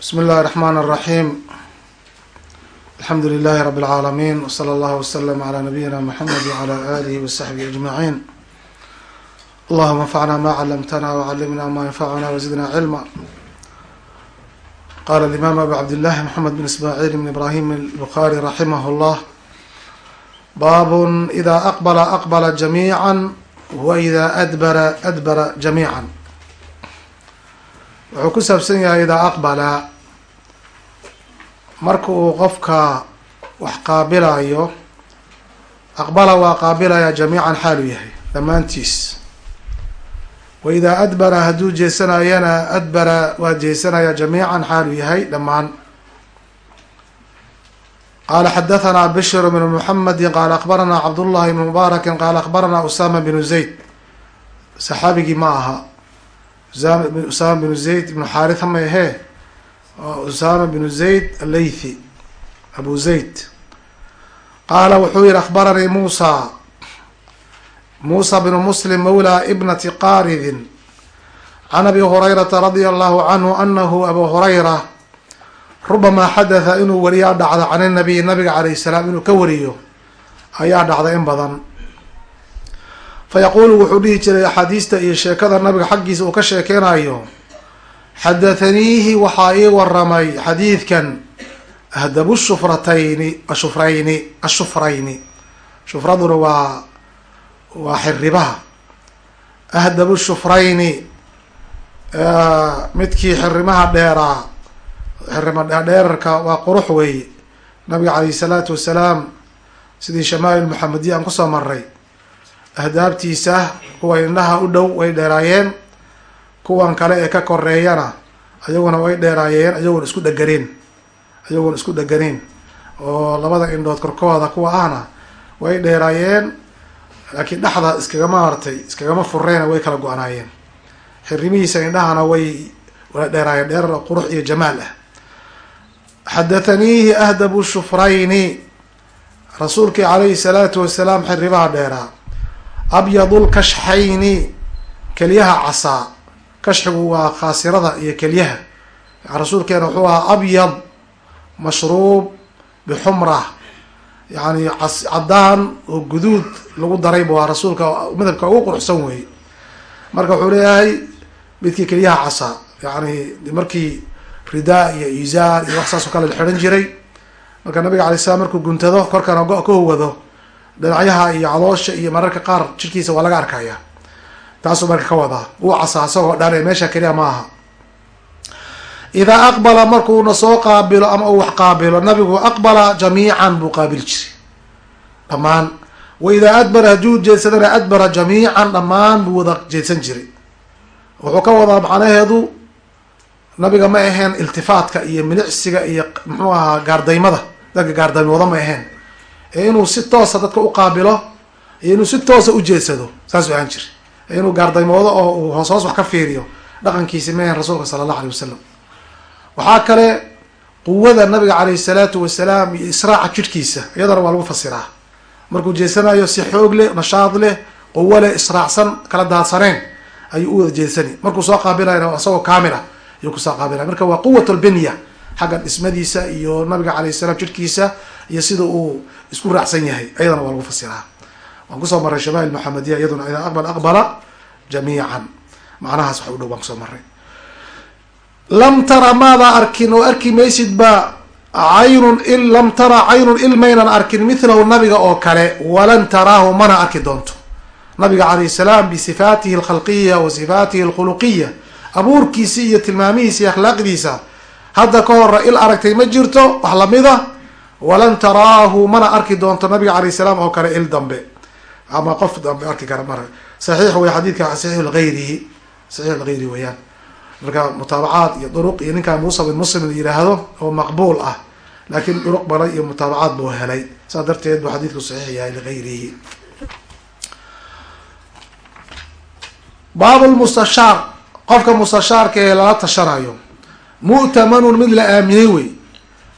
بsم الlh الرحmn الرحيم الحمd للh رب العاalمين وصلى الله وsلم عlى نبيinا محمد وعlى آله وصحبه أجمعين اللهma انfعna ma cلمtna وعلمna ma ينfعna وزدna علما qال الإmام أbو عبدالله محمد بن إسماعيل بن إبراهيم البخاري رحimه الله bab إذا أqبل أqبل جميعا وإذا أdبر أdبر جميعا wuxuu ku saabsan yahay idaa aqbala. Marka uu qofka wax qaabilayo aqbala waa qaabilaya jamiican xaalu yahay dhammaantiis. Wa idaa adbara hadduu jeesanayana adbara waa jeesanaya jamiican xaalu yahay dhammaan. Qaala xadathana bishr bn muxamedi qaala akbarana cabdullahi bn mubaaraki qaala akbarana usama bnu zayd. Saxaabigii ma aha usama bnu zayd ibnu xaritha ma ahee usama bnu zayd alaythi abu zayd. Qaala wuxuu yihi akbaranii muusa. Muusa bnu muslim mawla ibnati qaridin can abi hurayrata radia allahu canhu anahu abu hurayra rubamaa xadatha inuu wariyaa dhacda can inabiy nabiga calayh salaam inuu ka wariyo. Ayaa dhacda in badan fayaquulu wuxuu dhihi jiray axaadiista iyo sheekada nabiga xaggiisa uu ka sheekeynayo xadathaniihi waxaa ii waramay xadiidkan ahdabu shufratayni ashufrayni ashufrayni shufraduna waa waa xiribaha ahdabu shufrayni midkii xirimaha dheeraa xirima dheerarka waa qurux weeye nabiga calayh salaatu wasalaam sidii shamaa'il muxamediya aan ku soo maray ahdaabtiisa kuwa indhaha u dhow way dheeraayeen kuwan kale ee ka koreeyana ayaguna way dheeraayeen ayagoona isku dheganeen ayagoona isku dheganeen oo labada indhood korkooda kuwa ahna way dheeraayeen laakiin dhexda iskagama hartay iskagama fureena way kala go-naayeen xirimihiisa indhahana way wala dheeraayeen dheerar qurux iyo jamaal ah. Xadathaniihi ahdabu shufrayni rasuulkii calayhi salaatu wasalaam xiribaha dheeraa abyadul kashxayni kelyaha casaa kashxigu waa khaasirada iyo kelyaha. Rasuulkeena wuxuu ahaa abyad mashruub bixumra yani cadaan oo guduud lagu daray bu waa rasuulka madhabka ugu quruxsan weeye marka wuxuu leeyahay midkii kelyaha casaa yani markii ridaa iyo izaar iyo wax saas oo kale la xidhan jiray. Marka nabiga alay slam markuu guntado korkana go- ka howado dhinacyaha iyo caloosha iyo mararka qaar jirkiisa waa laga arkaya. Taasuu marka ka wadaa. Wuu casaa isagoo dhan ee meesha keliya ma aha. Idaa aqbala markuuna soo qaabilo ama uu wax qaabilo nabigu aqbala jamiican buu qaabili jiray. Dhammaan. Wa idaa adbara hadduu jeedsadana adbara jamiican dhammaan buu wada jeedsan jiray. Wuxuu ka wadaa macnaheedu nabiga ma aheen iltifaatka iyo milicsiga iyo muxuu ahaa gaardaymada. Dadka gaardaymooda ma aheen ee inuu si toosa dadka uqaabilo iyo inuu si toosa ujeedsado saasuu ahaan jiri inuu gaardaymoodo oo uu hoos wax ka fiiriyo dhaqankiisi ma aheen rasuulka sala allahu alay wasalam waxaa kale quwada nabiga calayhi salaatu wasalaam iyo israaca jidhkiisa iyadana waa lagu fasiraa. Markuu jeedsanayo si xoog leh nashaad leh quwo leh israacsan kala daadsaneen ayuu u wada jeedsani markuu soo qaabilayna isagoo kaamila ayuu ku soo qaabilay marka waa quwat lbinya xagga dhismadiisa iyo nabiga calayh salaam jidhkiisa iyo sida uu isku raacsan yahay. Iyadana waa lagu fasiraa waan ku soo maray shamaail maxamediya iyaduna idaa aqbala aqbala jamiican. Macnahaas wax u dhow baan ku soo maray lam tara maadaa arkin oo arki maysid ba caynun il lam tara caynun il maynan arkin mithlahu nabiga oo kale walan taraahu mana arki doonto. Nabiga calayh salaam bisifaatihi alkhalqiya wa sifaatihi alkhuluqiya abuurkiisi iyo tilmaamihiisa iyo akhlaaqdiisa hadda ka hora il aragtay ma jirto wax lamida walan taraahu mana arki doonto nabiga calayh salaam oo kale il dambe. Ama qof dambe arki kara mara saxiix wey xadiidka saxiix lgayrihi saxiix lgayri weeyaan. Marka mutaabacaad iyo duruq iyo ninkaa muusa bin muslim la yihaahdo oo maqbuul ah. Laakiin duruq badan iyo mutaabacaad buu helay. Saas darteed buu xadiidku saxiix yahay ligayrihi baab lmustashaar qofka mustashaarka ee lala tashanayo mu'tamanun mid la aaminay wey.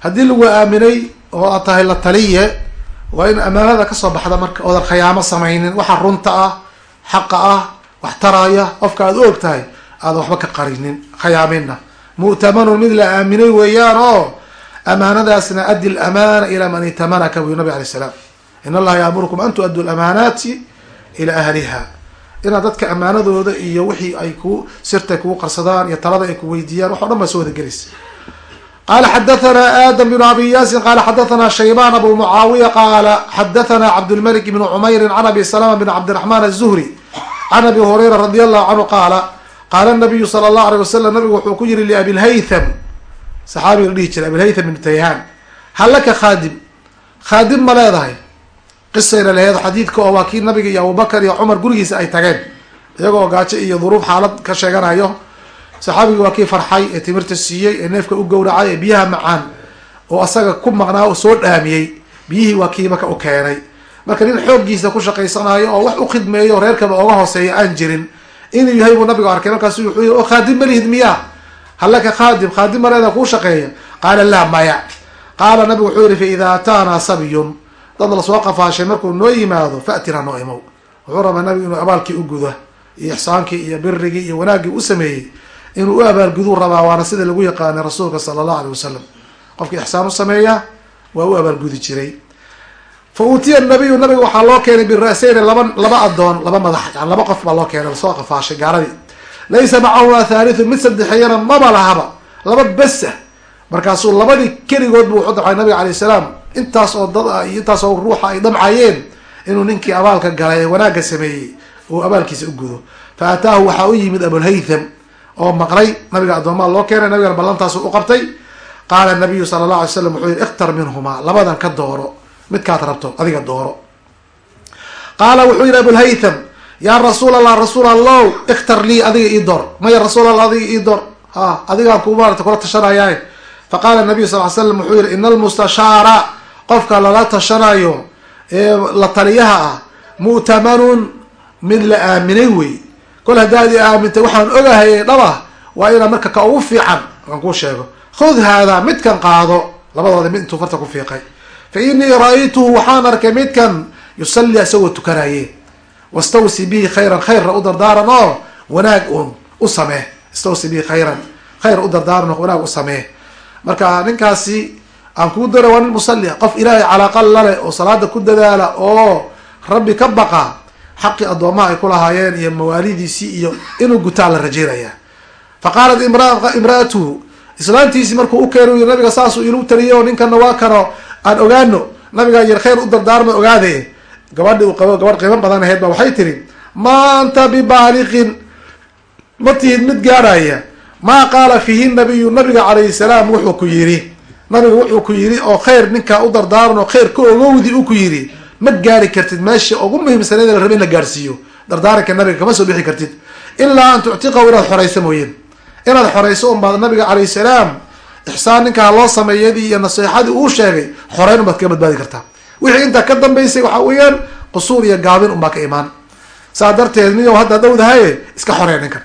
Haddii lagu aaminay oo aad tahay la taliye waa in amaanada ka soo baxda marka oodan khayaamo samaynin waxa runta ah xaqa ah wax taraya qofka aad u og tahay aadan waxba ka qarinin khayaaminna mu'tamanun mid la aaminay weeyaan oo amaanadaasna addi lamaana ilaa man itamanaka buyu nabi alay salaam. In allaha yaamurukum an tu-addu lamaanaati ilaa ahliha inaad dadka amaanadooda iyo wixii ay ku sirtay kugu qarsadaan iyo talada ay ku weydiiyaan wax o dhan baa soo wada gelaysa qala xadathana adam bn abi yasin qala xadathana shayban abu mucaawiya qaala xadathana cabdlmalik bn cumayri can abi salama bn cabdiraxman aلzuhri can abi hurayra radi allahu canhu qaala qaala nabiyu sala allahu alay wasalam nabigu wuxuu ku yiri liabilhaytham saxaabiga la dhihi jiray abilhaytham ibn tayhan hal laka khaadim? Khaadim ma leedahay qisayna laheed xadiidka oo waa kii nabiga iyo abubakar iyo cumar gurigiisa ay tageen iyagoo gaajo iyo duruuf xaalad ka sheeganayo. Saxaabigii waa kii farxay ee timirta siiyey ee neefka u gowracay ee biyaha macaan oo asaga ku maqnaa oo soo dhaamiyey. Biyihii waa kii marka u keenay. Marka nin xooggiisa ku shaqaysanayo oo wax u khidmeeyo reerkaba oga hooseeya aan jirin. Inuu yahay buu nabigu arkay markaasu wuxuu yii oo khaadim malihid miyaa? Hallaka khaadim khaadim maleeda kuu shaqeeya. Qaala laa maya. Qaala nabigu wuxuu yihi fa idaa ataanaa sabiyun dad la soo qafaashay markuu noo yimaado faatina noo imow. Wuxuu rabaa nabigu inuu abaalkii u gudo iyo ixsaankii iyo birigii iyo wanaaggii u sameeyey inuu u abaalguduu rabaa waana sida lagu yaqaanay rasuulka sala allahu alay wasalam qofkii ixsaan u sameeya waa u abaalgudi jiray. Fa uutiya nabiyu nabiga waxaa loo keenay bira'seyni laba laba adoon laba madax yani laba qof baa loo keenay la soo qafaashay gaaladii. Laysa macahuma thaalithu mid saddexeeyana maba lahaba laba besa markaasuu labadii keligood bu wuxuu damcay nabiga alayh salaam. Intaas oo dad iyo intaas oo ruuxa ay damcayeen inuu ninkii abaalka galay ee wanaagga sameeyey uu abaalkiisa u gudo. Fa ataahu waxaa u yimid abulhaytham oo maqlay nabiga addoomaa loo keenay. Nabigana ballantaasu u qabtay. Qaala nabiyu sala allah alay slam wuxuu yihi ikhtar minhumaa labadan ka dooro midkaad rabto adiga dooro. Qaala wuxuu yihi abulhaytham yaa rasuul allah rasuul allow ikhtar lii adiga ii door maya rasuul allah adiga ii door ha adigaan ku maarata kula tashanayaaye faqaala nabiyu sal l slam wuxuu yihi ina almustashaara qofka lala tashanayo ee la taliyaha ah mu'tamanun mid la aaminay wey kol haddaad i aamintay waxaan ogahay dhaba waa inaa marka ka ugu fiican aan kuu sheego. Khud haadaa midkan qaado. Labadooda mid intuu farta ku fiiqay. Fa inii ra'aytuhu waxaan arkay midkan yusalli isagoo tukanaye wastawsi bihi khayran khayrna u dardaaran oo wanaag uun u samee. Istawsi bihi khayran khayr u dardaaran oo wanaag u samee marka ninkaasi aan kuu dara waa nin musalli qof ilaahay calaaqa lale oo salaada ku dadaala oo rabbi ka baqa xaqii addoomaha ay ku lahaayeen iyo mawaalidiisii iyo inuu gutaa la rajeynaya fa qaalat imraatuhu islaantiisii markuu u keena yiri nabiga saasuu ilu taliye oo ninkana waa kano aan ogaano nabigaa yir khayr u dardaarma ogaade. Gabadhi uu qabo gabadh qiimo badan ahayd ba waxay tiri ma anta bibaaliqin ma tihid mid gaadhaya maa qaala fiihi nabiyu nabiga calayhi salaam wuxuu ku yiri nabiga wuxuu ku yiri oo khayr ninkaa u dardaaran oo khayr ka ogowdi u ku yiri ma gaari kartid meesha ugu muhiimsaneed la raba in la gaarsiiyo. Dardaaranka nabiga kama soo bixi kartid. Ilaa an tuctiqahu inaad xorayso mooyeen. Inaad xorayso unbaad nabiga calayhi salaam ixsaan ninkaa loo sameeyadii iyo naseexadii uu sheegay xoreyn unbaad kaga badbaadi kartaa. Wixii intaa ka dambaysay waxaa weeyaan qusuur iyo gaabin unbaa ka imaan. Saa darteed niyow hadda dhowdahaye iska xorey ninkan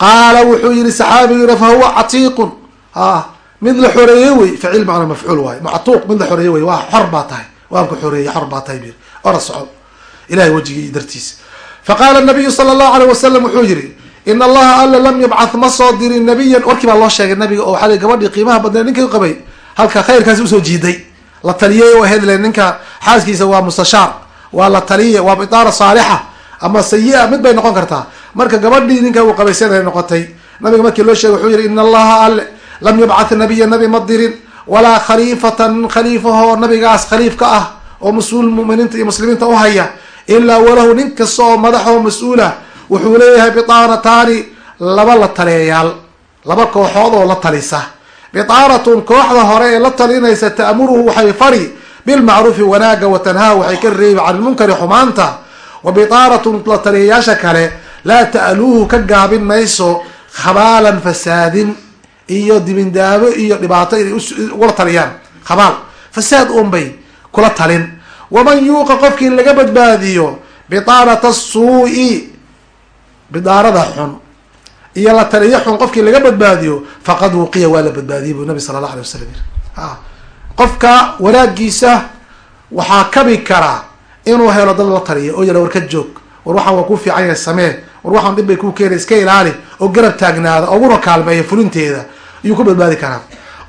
qaala wuxuu yihi saxaabigina fa huwa catiiqun. A mid la xoreeye wey facil macna mafcuul waayo mactuuq mid la xoreeye wey waa xor baa tahay. Waan ku xoreeyey xor baa tahay bir ora soco ilahay wejigii dartiisa faqaala nabiyu sala allahu alayh wasalam wuxuu yihi in allaha alla lam yabcath ma soo dirin nabiyan. Warkii baa loo sheegay nabiga oo waxaa gabadhii qiimaha badnee ninkii qabay halka khayrkaasi u soo jiiday. La taliyay oo ahayd le ninka xaaskiisa waa mustashaar. Waa la taliye waa bidaara saalixa ama sayi-a mid bay noqon kartaa. Marka gabadhii ninka uu qabaysanay noqotay nabiga markii loo sheegay wuxuu yihi in allaha alle lam yabcath nabiya nabi ma dirin walaa khaliifatan khaliifahoo nabigaas khaliif ka ah oo mas'uul muminiinta iyo muslimiinta u haya ilaa walahu nin kasta oo madaxoo mas'uula wuxuu leeyahay bitaanataani laba la taliyayaal laba kooxood oo la talisa. Bitaaratun kooxda hore ee la talinaysa ta'muruhu waxay fari bilmacruufi wanaaga wa tanhaa waxay ka reebi can ilmunkari xumaanta wa bitaaratun la taliyayaasha kale laa ta'luuhu ka gaabin mayso khabaalan fasaadin iyo dibindaabo iyo dhibaato inay ugula taliyaan khabaal fasaad unbay kula talin waman yuuqa qofkii laga badbaadiyo bitaarata suu-i bidaarada xun iyo la taliyo xun qofkii laga badbaadiyo faqad wuqiya waa la badbaadiyay buu nabi sala allah alay wasalam yiri qofka wanaagiisa waxaa kabi karaa inuu helo dad la taliya oo yala war ka joog war waxaan waa ku fiican yahay samee war waxaan dhib bay kuu keenay iska ilaali oo garab taagnaada oguna kaalmeeya fulinteeda ayuu ku badbaadi karaa.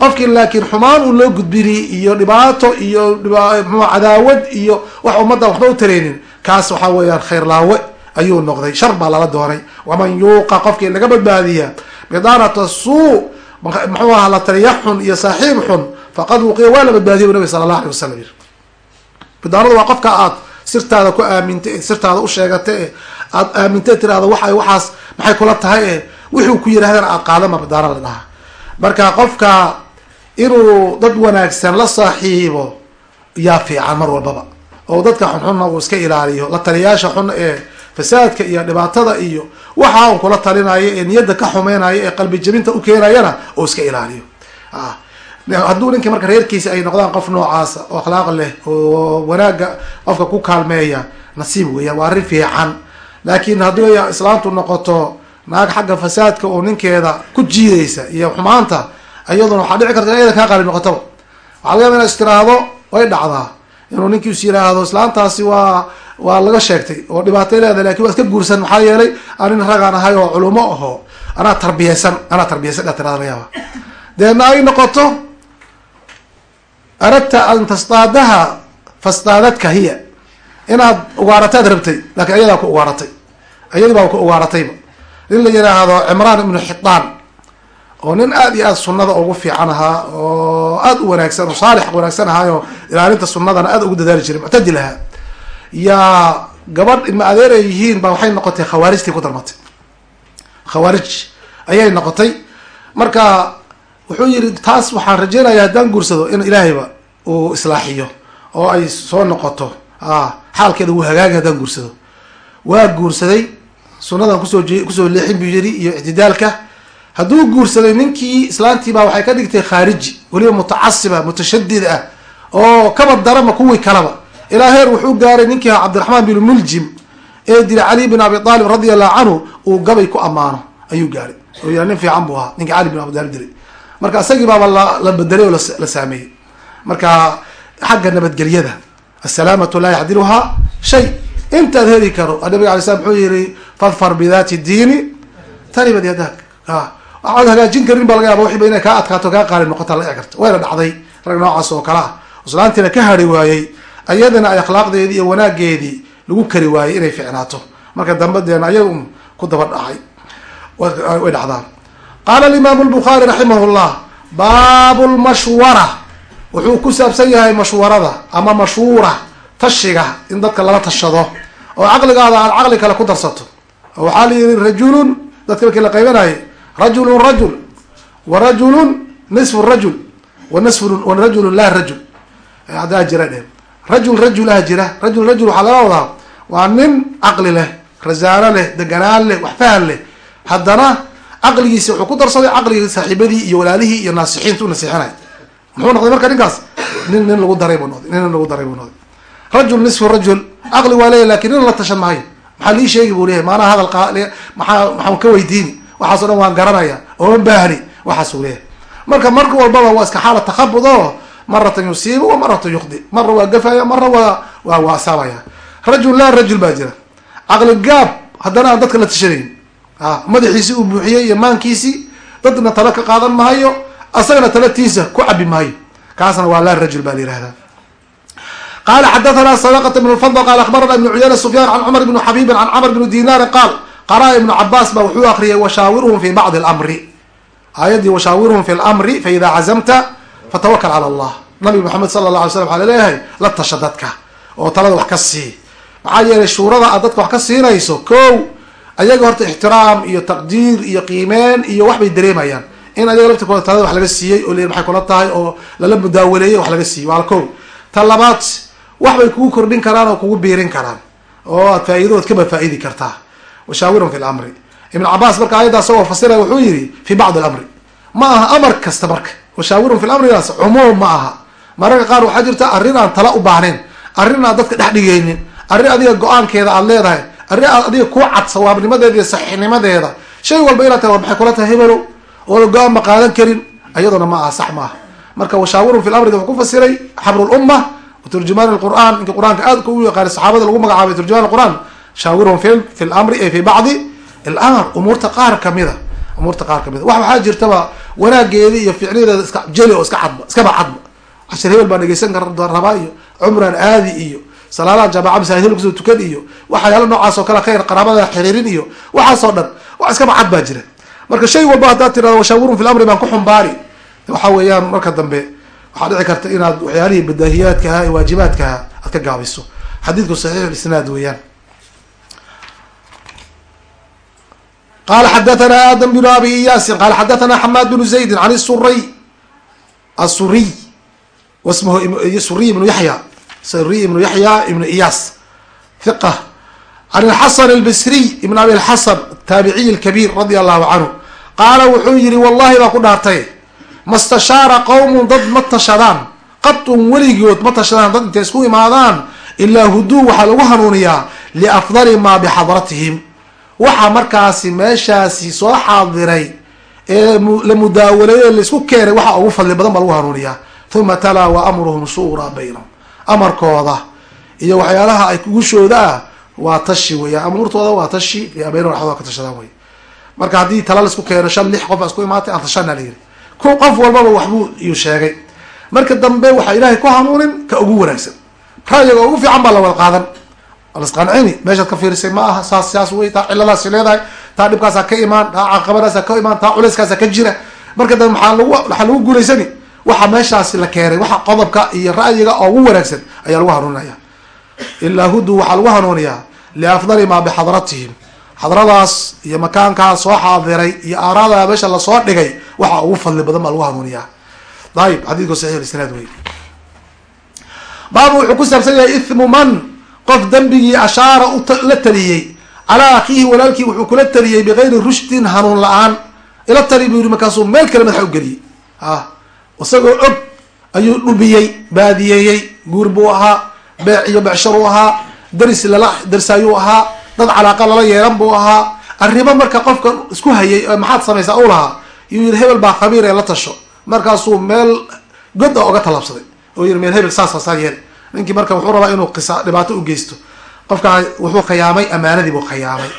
Qofkii laakiin xumaan uu loo gudbini iyo dhibaato iyo mxu cadaawad iyo wax ummadda waxba u tareynin kaas waxaa weeyaan khayr laawe ayuu noqday shar baa lala doonay waman yuuqa qofkii laga badbaadiya bidaanata suu muxuu ahaa la taliya xun iyo saaxiib xun faqad wuqiya waa la badbaadiya bu nabi sala allah alay wasalam yiri bidaanadu waa qofka aad sirtaada ku aamintay e sirtaada u sheegata e aad aamintay tirahda waxa waxaas maxay kula tahay e wixuu ku yirahdana aad qaadama bidaana la dhahaa. Marka qofka inuu dad wanaagsan la saaxiibo yaa fiican mar walbaba. Oo dadka xunxunna uu iska ilaaliyo la taliyaasha xun ee fasaadka iyo dhibaatada iyo waxa un kula talinayo ee niyadda ka xumeynayo ee qalbi jabinta ukeenayana oo iska ilaaliyo hadduu ninkii marka reerkiisa ay noqdaan qof noocaasa oo akhlaaq leh oo wanaaga qofka ku kaalmeeya nasiib weeyaan waa arrin fiican. Laakiin haddii islaamtu noqoto naag xagga fasaadka oo ninkeeda ku jiidaysa iyo xumaanta iyaduna waxaa dhici karta in ayada kaa qaali noqotaba waxaa laga yaba ina is tiraahdo way dhacdaa inuu ninkiis yiraahdo islaantaasi waa waa laga sheegtay oo dhibaatay leedahay laakiin waa iska guursan. Maxaa yeelay anin ragaan ahay oo culumo aho anaa tarbiyeysan anaa tarbiyeysan dha tirada laga yaaba deedna ay noqoto aradta an tastaadaha fastaadadka hiya. Inaad ugaarataad rabtay laakiin ayadaa ku ugaaratay. Ayadi baa ku ugaaratayba nin la yiraahdo cimraan ibnu xidaan oo nin aad iyo aad sunada ugu fiican ahaa oo aad u wanaagsan oo saalix wanaagsan ahaayo ilaalinta sunadana aad ugu dadaali jiray muctadil ahaa. Yaa gabadh ilma adeer ay yihiin baa waxay noqotay khawaarijtii ku darmatay khawaarij ayay noqotay. Marka wuxuu yihi taas waxaan rajeynaya haddaan guursado in ilaahayba uu islaaxiyo oo ay soo noqoto. Xaalkeeda wuu hagaagi haddaan guursado. Waa guursaday sunadan ku soo ku soo leexin buu yiri iyo ictidaalka hadduu guursaday ninkii islaantii baa waxay ka dhigtay khaariji weliba mutacasiba mutashadid ah oo kaba darama kuwii kalaba. Ilaa heer wuxuu gaaray ninkii ahaa cabdiraxmaan bin muljim ee dila cali bin abi aalib radia allahu canhu uu gabay ku ammaano ayuu gaaray. Nin fiican buu ahaa ninkii cali bin abi aalib dilay marka isagii baaba la bedelay oo la saameeyey. Marka xagga nabadgelyada asalaamatu laa yacdiluhaa shay. Intaad heli karo nabiga alay slam muxuu yihi fadfar bidati diini taribad yadaak. Waxaad hagaajin karin ba laga yaaba wixiiba inay kaa adkaato kaa qaali noqota la karta wayna dhacday rag noocaas oo kale ah. Islaantiina ka hari waayey ayadana ay akhlaaqdeedii iyo wanaageedii lagu kari waayey inay ficnaato marka dambadeena ayag un ku daba dhacay. Way dhacdaan qaala alimaamu lbukhaari raximah llah baabu lmashwara wuxuu ku saabsan yahay mashwarada ama mashhuura tashiga in dadka lala tashado oo caqligaada aad caqli kale ku darsato waxaa la yihi rajulun dadka markii la qaybanayo rajulun rajul wa rajulun nisfu rajul wa nisfu wa rajulun laa rajul hadaa jira dhe rajul rajulaha jira rajul rajul waxaa laga wadaa waa nin caqli leh rasaano leh deganaan leh wax fahan leh haddana caqligiisi wuxuu ku darsaday caqligii saaxiibadii iyo walaalihii iyo naasixiinta u nasiixinay muxuu noqday marka ninkaas? Nin nin lagu daray buu noqday nin lagu daray buu noqday. Rajul nisfu rajul caqli waa leeyahy laakiin nin la tashan maayo maxaa lii sheegi buu leeyahay? Maanaa hadal maxaa maxaan ka weydiini waxaas dhan waan garanaya ooma baahni waxaasuu leeyahay. Marka marka walbaba waa iska xaala takhabud oo maratan yusiibu wa maratan yuqdi. Marna waa gafaya marna waa waa waasaabaya rajul laa rajul baa jira. Caqli gaab haddana aan dadka la tashanayn madaxiisii uu buuxiyey iyo maankiisii dadna talo ka qaadan maayo asagana talatiisa ku cabi maayo. Kaasna waa laa rajul baa layihahdaa qala xadathana sadaqat ibn lfadl qala akhbarana ibn cuyayna sufyan can cumar ibn xabibin can camr ibn dinarin qaal qara'a ibnu cabaas ba wuxuu akriyay washaawiruhum fi bacdi lmri aayaddii washaawiruhum fi lmri faida cazamta fatawakal cala allah. Nabi maxamed sala la alay slam waxaa la leeyahay la tasha dadka oo talada wax ka sii. Maxaa yeelay shuurada aad dadka wax ka siinayso ko ayaga horta ixtiraam iyo taqdiir iyo qiimeen iyo wax bay dareemayaan. In ayaga laftirkooda talada wax laga siiyey oo l maxay kula tahay oo lala mudaawaleeyey wax laga siiyey. Waa ko ta labaad wax bay kugu kordhin karaan oo kugu biirin karaan oo aad faa-iidadood kaba faa-idi kartaa. Washaawirhum fi lamri ibn cabaas marka ayadda asagoo fasiraya wuxuu yihi fi bacdi alamri ma aha amar kasta marka. Washaawirhum fi lamrigaas cumuum ma aha. Mararka qaar waxaa jirta arrin aan tala u baahnayn arrin aan dadka dhex dhigaynin arrin adiga go'aankeeda aad leedahay arrin adiga ku cad sawaabnimadeeda iyo saxiixnimadeeda shay walba inaad tahay war maxay kula tahay hebelow ooda go'aan ma qaadan karin? Ayaduna ma aha sax maaha marka washaawirhum fi lamriga wuxuu ku fasiray xabru lumma turjumaan qur'an ninka qur'aanka aad u yaqaana saxaabada lagu magacaabay turjumaan qur'aan. Shaawirhum fi lamri ay fi bacdi. Ilamar umuurta qaar kamida umuurta qaar kamida wax waxaa jirtaba wanaageedi iyo ficnideeda iska jeli oo iska cadba iskaba cadba cashir hebel baa dhegeysan rabaa iyo cumran aadi iyo salaadaha jaamaca masaajid hebel ku soo tukan iyo waxyaala noocaas oo kale khayr qaraabada xiriirin iyo waxaasoo dhan wax iskaba cad baa jira. Marka shay walba haddaad tirado washaawirun fi lamri baan ku xumbaari. Waxa weeyaan marka dambe waxaa dhici karta inaad waxyaalihii badaahiyaadkaha ee waajibaadkaha aad ka gaabiso. Xadiidku saxiix isnaad weeyaan. Qala xadathana adam bnu abi iyaasin qala xadathana xamaad bnu zaydin an suriy asuriy wasmhu suriy ibnu yaxya suriy ibnu yaxya ibnu iyaas hiqa can alxasan albasriy ibn abi alxasan taabiciy alkabiir radia allahu canhu qaala wuxuu yihi wallahi baa ku dhaartay. Mastashaara qowmun dad ma tashadaan. Qatun weligood ma tashadaan dad intay isku imaadaan. Ilaa huduu waxaa lagu hanuuniyaa liafdali maa bixadratihim. Waxaa markaasi meeshaasi soo xaadiray ee la mudaawalay la isku keenay waxaa ugu fadli badan baa lagu hanuuniyaa. Uma talaa wa amruhum shuuraa baynahum amarkooda. Iyo waxyaalaha ay kugushooda ah waa tashi weya amuurtooda waa tashi baynahum dhexdooda ka tashadaan wey marka haddii tala la isku keeno shan lix qof isku imaatay aan tashana la yiri ku qof walbaba waxbuu iyuu sheegay. Marka dambe waxaa ilaahay ku hanuunin ka ugu wanaagsan. Ra'yiga ugu fiican baa la wada qaadan. Lasqancini meeshaad ka fiirisay ma aha saas saas wey taa ciladaasi leedahay taa dhibkaasaa ka imaan taa caqabadaasa ka imaan taa culeyskaasa ka jira. Marka dambe maxaa lagu waxaa lagu guulaysani waxa meeshaasi la keenay waxa qodobka iyo ra'yiga ugu wanaagsan ayaa lagu hanuuninaya ilaa hudu waxaa lagu hanuuniyaa liafdali maa bixadratihim. Xadradaas iyo makaankaa soo xaadiray iyo aaraada meesha la soo dhigay waxa ugu fadli badan baa lagu hanuuniyaa ayib xadiidku saxiix isnaad wey baabu wuxuu ku saabsan yahay ithmu man qof dembigii ashaara la taliyey. Calaa akhiihi walaalkii wuxuu kula taliyey bigayri rushdin hanuun la'aan. Ila tali buu yihi markaasuu meel kale madaxa ugeliyey ah isagoo og ayuu dhubiyey baadiyeeyey guur buu ahaa beec iyo becshar u ahaa daris lala darsayuu ahaa dad calaaqa lala yeelan buu ahaa arrimo marka qofka isku hayay maxaad samaysaa u lahaa yuu yihi hebel baa khabiir ee la tasho. Markaasuu meel god a oga talaabsaday oo yihi meel hebel saas asaa yeel ninkii marka wuxuu rabaa inuu qisa dhibaato u geysto. Qofkaa wuxuu khayaamay amaanadii buu khayaamay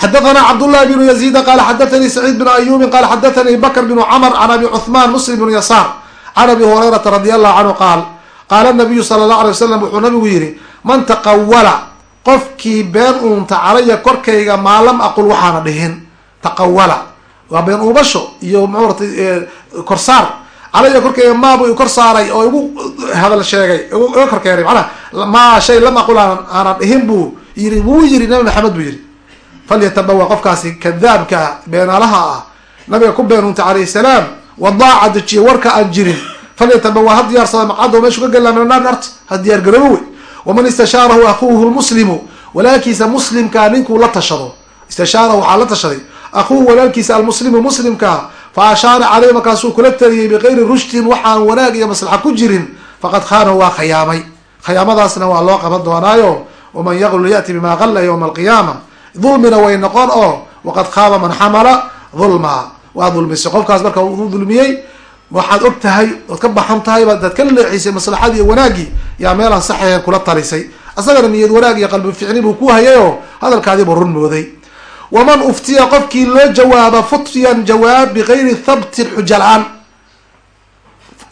xadathana cabdullahi bnu yaziida qala xadathanii saciid bnu ayubin qala xadathanii bakr bnu camr can abi cuثman muslim bnu yasaar can abi hurayrata radi allahu canhu qaal qaala nabiyu sala اllahu alay wasalam wuxuu nabigu yihi man taqawala qofkii been uunta calaya korkayga maa lam aqul waxaana dhihin taqawala waa been uubasho iyo mrata korsaar. calaya korkayga maabu i kor saaray oo igu hadal sheegay iga korkeenay manaa maa shay lam aqul aanan dhihin buu yihi falyatabawa qofkaasi kadaabka beenaalaha ah nabiga ku beenuuntay calayhi salaam wadaaca dejiye warka aan jirin falyatabawa ha diyaarsada maqcado meeshu ka gala min naarta ha diyaar garoobo wey waman istashaarahu akuuhu lmuslimu walaalkiisa muslimkaa ninkuu la tashado istashaarahu waxaa la tashaday akuuhu walaalkiisa almuslimu muslimkaa fa ashaara caleyh markaasuu kula taliyey bigayri rushdin waxaan wanaag iyo maslaxa ku jirin faqad khaanahu waa khayaamay khayaamadaasna waa loo qaban doonaayo waman yaqlul ya'ti bima qalla yowma alqiyaama dulmina way noqon oo waqad khaaba man xamala dulma waa dulmisay. Qofkaas marka uu dulmiyey waxaad og tahay ood ka baxan tahay baadaad ka leexisay maslaxadii iyo wanaaggii yaa meel aan saxahen kula talisay. Asagana niyad wanaag iyo qalbi ficni buu ku hayay oo hadalkaadiibuu run mooday. Waman uftiya qofkii loo jawaaba futyan jawaab bigayri thabtin xuja la'aan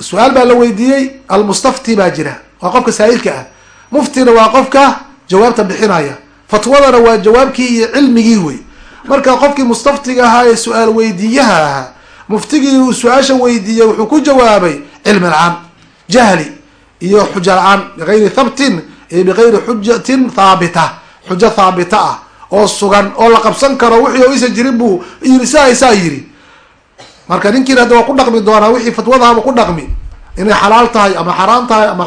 su'aal baa la weydiiyey almustafti baa jira. Waa qofka saa'ilka ah. Muftina waa qofka jawaabta bixinaya fatwadana waa jawaabkii iyo cilmigii wey. Marka qofkii mustaftiga ahaa ee su'aal weydiiyaha ahaa muftigii uu su'aasha weydiiyey wuxuu ku jawaabay cilmi la'aan jahli iyo xuja la'aan bigayri thabtin iyo bigayri xujatin thaabita xujo thaabita ah oo sugan oo la qabsan karo wixii o isa jirin buu yiri saa saa yiri. Marka ninkiina hadda waa ku dhaqmi doonaa wixii fatwadahaba ku dhaqmi inay xalaal tahay ama xaraam tahay ama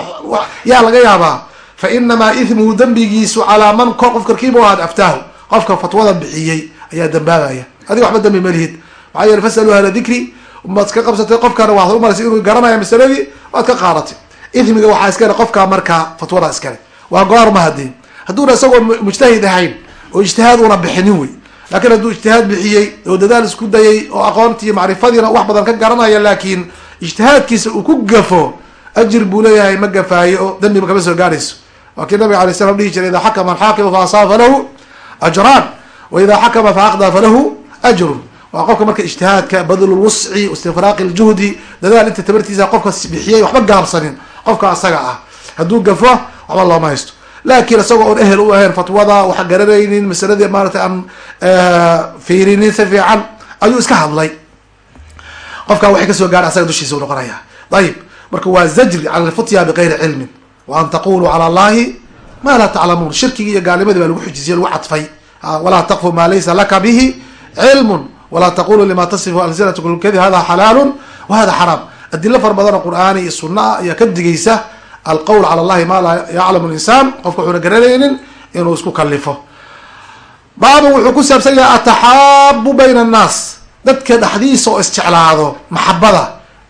yaa laga yaabaa fa inamaa ithmuhu dembigiisu calaa man ko qof karkiiba ahaad aftaahu. Qofka fatwada bixiyey ayaa dambaabaya adiga waxba dambi malihid maxaa yeele fasaluu ahla dikri maad ka qabsatay qofkana waxaad umalaysa inuu garanaya masaladii waad ka qaadatay. Ithmiga waxaa iskale qofkaa markaa fatwada iskale waa goorma haddii hadduuna isagoo mujtahid ahayn oo ijtihaad una bixinin wey. Laakiin hadduu ijtihaad bixiyey oo dadaal isku dayay oo aqoontii macrifadiina wax badan ka garanaya laakiin ijtihaadkiisa uu ku gafo ajir buu leeyahay ma gafaayo oo dambiba kama soo gaarayso waa kii nabiga alay slam dhihi jiray idaa xakama alxaakimu fa asaaba lahu ajraan waidaa xakama faaqdaa falahu ajrun. Waa qofka marka ijtihaadka badlulwusci istifraaqi ljuhdi dadaal inta tabartiisa qofka bixiyay waxba gaabsanin qofka asaga ah. Hadduu gafo waxba looma haysto laakiin isagoo oon ehel u ahayn fatwada wax garanaynin masaladii maarata aan fiirinin si fiican ayuu iska hadlay. Qofkaa waxay ka soo gaadha asaga dushiisa u noqonaya ayib marka waa zajri cala alfutya bigayri cilmin wa an taquluu cala allahi ma laa taclamuun shirkigii iyo gaalnimadii baa lagu xujisiye lagu cadfay walaa taqfu ma laysa laka bihi cilmun walaa taquluu lima tasifu alsinatkum lkadib hada xalaalu wa hada xaraam adilo fara badan oo qur'aani iyo sunna ah ayaa ka digaysa alqowl cala allahi ma laa yaclamu linsaan qofka wuxuuna garanaynin inuu isku kalifo baabun wuxuu ku saabsan yahay ataxaabu bayna annaas dadka dhexdiisa oo isjeclaado maxabada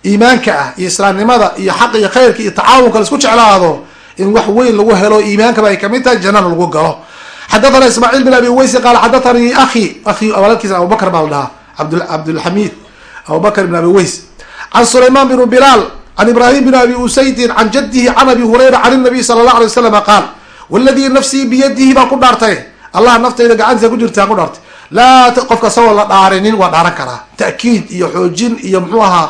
iimaanka ah iyo islaamnimada iyo xaq iyo khayrka iyo tacaawunka la isku in wax weyn lagu helo iimaankaba ay ka mid tahay jannana lagu galo. Xadathana ismaaciil bin abi weysi qaala xadathanii akhi akhi walaalkiisa abubakr baa la dhahaa abd cabdulxamiid abubakr bin abi weys can sulayman bin bilaal can ibrahim bin abi usaydin can jadihi can abi hurayra can nabiy sala allah alay wasalam qaal waladii nafsii biyadihi baan ku dhaartay. Allah naftayda gacantiisa ku jirtaan ku dhaartay. Laa qofka isagoo la dhaarinin waa dhaaran karaa. Ta'kiid iyo xoojin iyo muxuu ahaa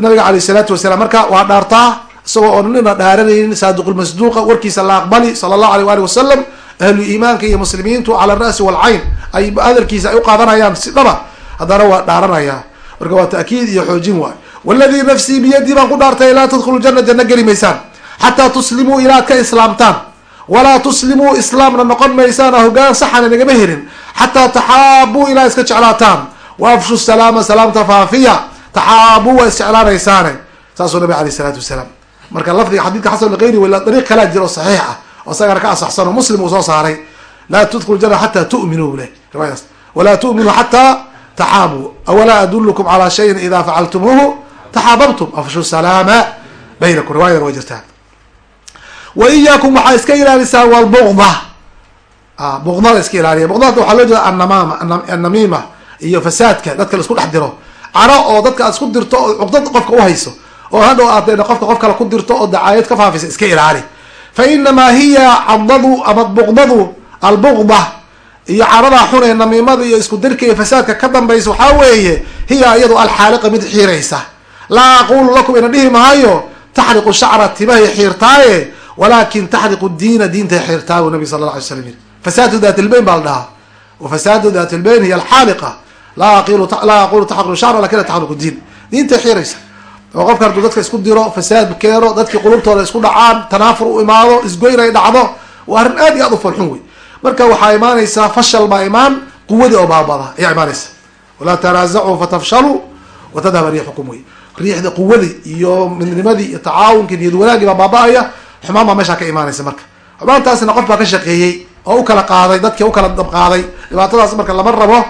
nabiga alayh salaatu wasalaam marka waa dhaartaa isagoo oo nina dhaaranaynin saadiqulmasduuqa warkiisa la aqbali sala allahu aleyh waali wasalam ahlu iimaanka iyo muslimiintu cala alra'si walcayn ay hadalkiisa ay u qaadanayaan si dhaba. Haddana waa dhaaranaya. Marka waa ta'kiid iyo xoojin waay. Waladii nafsii biyadii baan ku dhaartay laa tadkhulu jana janno geli maysaan xataa tuslimuu ilaa ka islaamtaan. Walaa tuslimuu islaamna noqon maysaan hogaan saxana nagama helin. Xataa taxaabuu ilaa iska jeclaataan. Wa afshu salaama salaamta faafiya. Taxaabuu waa isjeclaanaysaane saasuu nabi aleyh isalaatu wasalaam marka lafdiga xadiidka xasan lgayri wala dariiq kalaa jira oo saxiix ah oo isagana ka asaxsan muslim uu soo saaray laa tudkhulu jana xataa tu'minuu leh riwaayadaas. Walaa tu'minuu xataa taxaabuu awalaa adulukum calaa shayin idaa facaltumuuhu taxaababtum afshu salaama baynakum. Riwayadan way jirtaa wa iyaakum waxaa iska ilaalisaan walbuqda buqdada iska ilaaliya buqdada waxaa loo jeeda annamaama annamiima iyo fasaadka dadka la isku dhex diro. Caro oo dadka aad isku dirto oo cuqdad qofka uhayso oo hadhow aad qofka qof kale ku dirto oo dacaayad ka faafisa iska ilaali. Fa inamaa hiya cadadu ama buqdadu albuqda iyo caradaa xun ee namiimada iyo isku dirka iyo fasaadka ka dambaysa waxaa weeye hiya iyadu alxaaliqa mid xiiraysa. Laa aqulu lakum ina dhihi mahayo taxriqu shacra timahay xiirtaaye walakin taxriqu diina diintay xiirtaa bu nabi sala la alay slam yiri fasaadu dat lbayn baa la dhahaa. Wafasaadu dat lbayn hiya alxaaliqa. Laa aqulu taxriqu shacra laakiin taxriqu diin. Diintay xiiraysa oo qofka hadduu dadka isku diro fasaad keeno dadkii qulubtooda isku dhacaan tanaafur u imaado isgoyn ay dhacdo waa arrin aad iyo aad u falxun wey marka waxaa imaanaysaa fashal baa imaan quwadii oo baabada ayaa imaanaysa walaa tanaazacuu fatafshaluu watadhaba riixukum wey riixda quwadii iyo midnimadii iyo tacaawunkii niyad wanaagii baa baaba-aya xumaan baa meeshaa ka imaanaysa marka. Xumaantaasna qof baa ka shaqeeyey oo u kala qaaday dadkii u kala dabqaaday dhibaatadaas marka lama rabo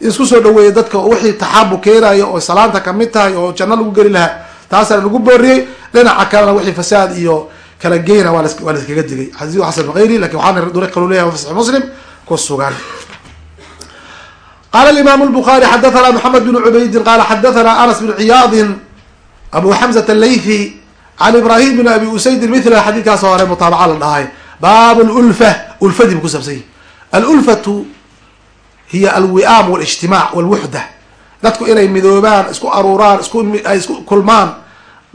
isku soo dhaweeyay dadka wixii taxaabu keenayo oo salaanta ka mid tahay oo janno lagu geli lahaa taasaa lagu booriyey dhinaca kalena wixii fasaad iyo kala geyna waa waa laskaga digay xadiiu xasan hayri lakin waxaana duriq kalu leyahay fi saxi muslim ku sugan qala imam الbخarي xadathana mحamed بن cubaydin qala xadathana anas بن ciyaadin abu xamزة الlaythi can ibrahim بn abi usaydin mila xadiidkaas hore mutaabaca la dhahay bab اlulfa ulfadii bu kusaabsanya alulfatu hiy alwi'aam واlijtimac wاlwuxda dadku inay midoobaan isku aruuraan isku ay isku kulmaan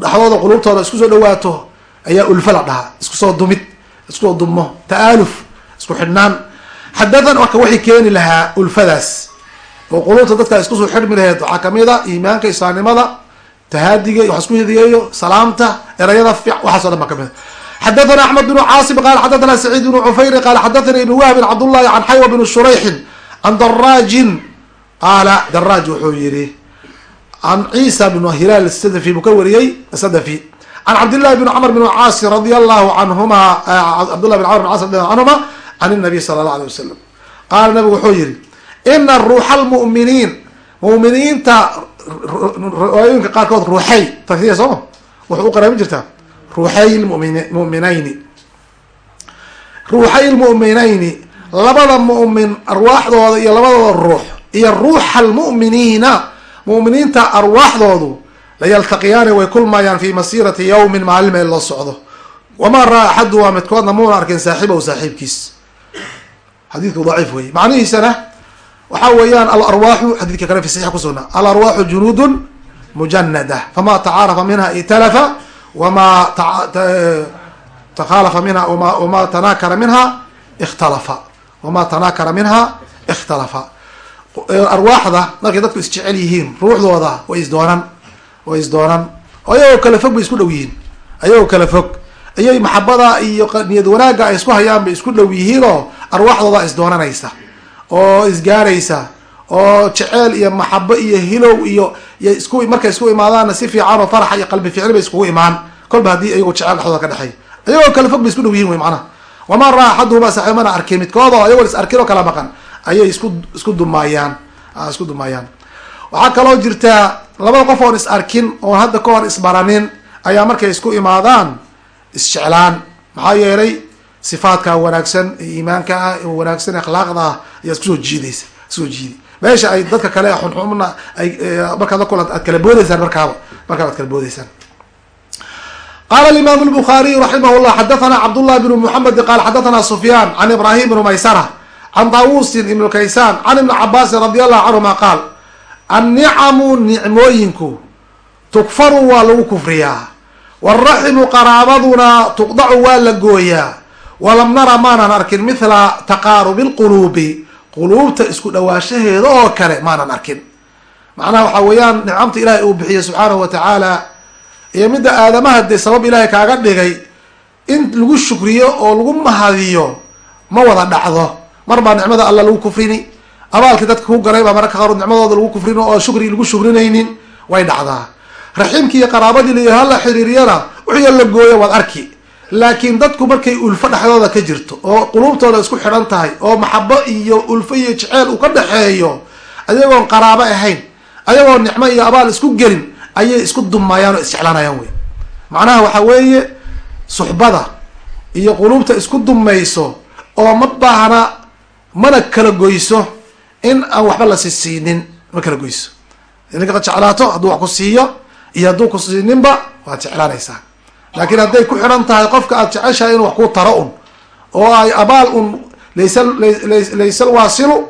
dhaxdooda qulubtooda isku soo dhawaato ayaa ulfa la dhahaa. Isku soo dumid iskusoo dumo ta'aaluf isku xidhnaan. Xadathana marka waxay keeni lahaa ulfadaas oo qulubta dadka isku soo xidhmi laheed waxaa ka mid a iimaanka islaamnimada tahaadiga wax isku hidiyeeyo salaamta erayada waxaaso dhan baa ka mid a. Xadathana axmed bnu caasim qala xadathana saciid bnu cufayri qala xadathana ibn wahbin cabdullahi can xaywa bn shurayxin can daraajin qaala daraaj wuxuu yihi can ciisa bn hilaal sadafi buu ka wariyey sadafi. Can cabdillahi bn cmr bn caasi radi allahu canhuma cabdullah bin cmr bn caas radi allahu canhuma can nabiy sala allah alay wasalam qaala nabigu wuxuu yihi ina ruuxa almu'miniin mu'miniinta riwaayooyinka qaarkood ruuxay tagsiya sooma wuxuu u qaraabin jirtaa lmumin mu'minayni. Ruuxay lmu'minayni labada mu'min arwaaxdooda iyo labadooda ruux iyo ruuxa almu'miniina. Mu'miniinta arwaaxdoodu layaltaqiyaani way kulmayaan fi masirati yawmin maalin meel loo socdo. Wamaa raa axadumaa midkoodna muuna arkin saaxiibahu saaxiibkiis. Xadiidku daciif wey macnihiisana waxa weeyaan alarwaaxu xadidka kale fi saxiix kusugna alarwaaxu junuudun mujanada fama tacaarafa minha italafa wama takhaalafa minha wama tanakara minha ikhtalafa. Wama tanakara minha ikhtalafa arwaaxda markay dadku isjecel yihiin ruuxdooda way isdoonan way isdoonan. Ayagoo kala fog bay isku dhow yihiin. Ayagoo kala fog. Ayay maxabada iyo niyad wanaagga ay isku hayaan bay isku dhow yihiin oo arwaaxdooda isdoonanaysa oo isgaaraysa oo jeceel iyo maxabo iyo hilow iyo iyo isku markay isku imaadaanna si fiican oo faraxa iyo qalbi ficli bay iskugu imaan. Kolba haddii ayago jeceel dhexdooda ka dhexeey ayagoo kala fog bay isku dhow yihiin wey macnaha wamaa raa axaduhuma saximana arkin midkood oo ayagoo is arkin oo kala maqan ayay isku isku dumaayaan ah, isku dumaayaan waxaa kaloo jirta labada qof oon is arkin oon hadda ka hor isbaranin ayaa markay isku imaadaan isjeclaan maxaa yeelay sifaadkaa wanaagsan ee iimaanka ah ee wanaagsan akhlaaqda ah ayaa iskusoo jiidaysa iskusoo jiiday. Meesha ay dadka kale xunxuna ay eh, markaad la aad kala boodaysaan markaaba markaaba ad kala boodaysaan qala alimaam lbukhaariy raximah llah xadathana cabdullahi bnu muxamedi qaal xadathana sufyaan can ibrahim bnu maysara can tawusin ibn kaysan can ibn cabaasin radi allahu canhuma qaal annicamu nicmooyinku tukfaru waa lagu kufriyaa waraximu qaraabaduna tuqdacu waa la gooyaa walam nara maanan arkin mithla taqaarubi lquluubi quluubta isku dhawaashaheeda oo kale maanan arkin macnaha waxaa weeyaan nicamta ilaahay uu bixiyey subxaanahu wa tacaala iyo midda aadamaha dee sabab ilaahay kaaga dhigay in lagu shukriyo oo lagu mahadiyo ma wada dhacdo mar baa nicmada alla lagu kufrini. Abaalkii dadka ku garay baa mararka qaarod nicmadooda lagu kufrin oo shukri lagu shukrinaynin. Way dhacdaa. Raxiimkii iyo qaraabadii layihi hala xiriiriyana? Wixii la gooya waad arki. Laakiin dadku markay ulfo dhexdooda ka jirto oo quluubtooda isku xidhan tahay oo maxabo iyo ulfo iyo jeceel uu ka dhexeeyo ayagoon qaraabo ahayn ayagoo nicmo iyo abaal isku gelin ayay isku dumayaan oo isjeclaanayaan wey. Macnaha waxa weeye suxbada iyo quluubta isku dumayso oo ma baahna mana kala goyso in aan waxba la sisiinin. Ma kala goyso. Ninka jeclaato hadduu wax ku siiyo iyo hadduu ku siininba waad jeclaanaysaa. Laakiin hadday ku xidhan tahay qofka aad jeceshahay inuu wax ku taro un oo ay abaal un laysa laysa alwaasilu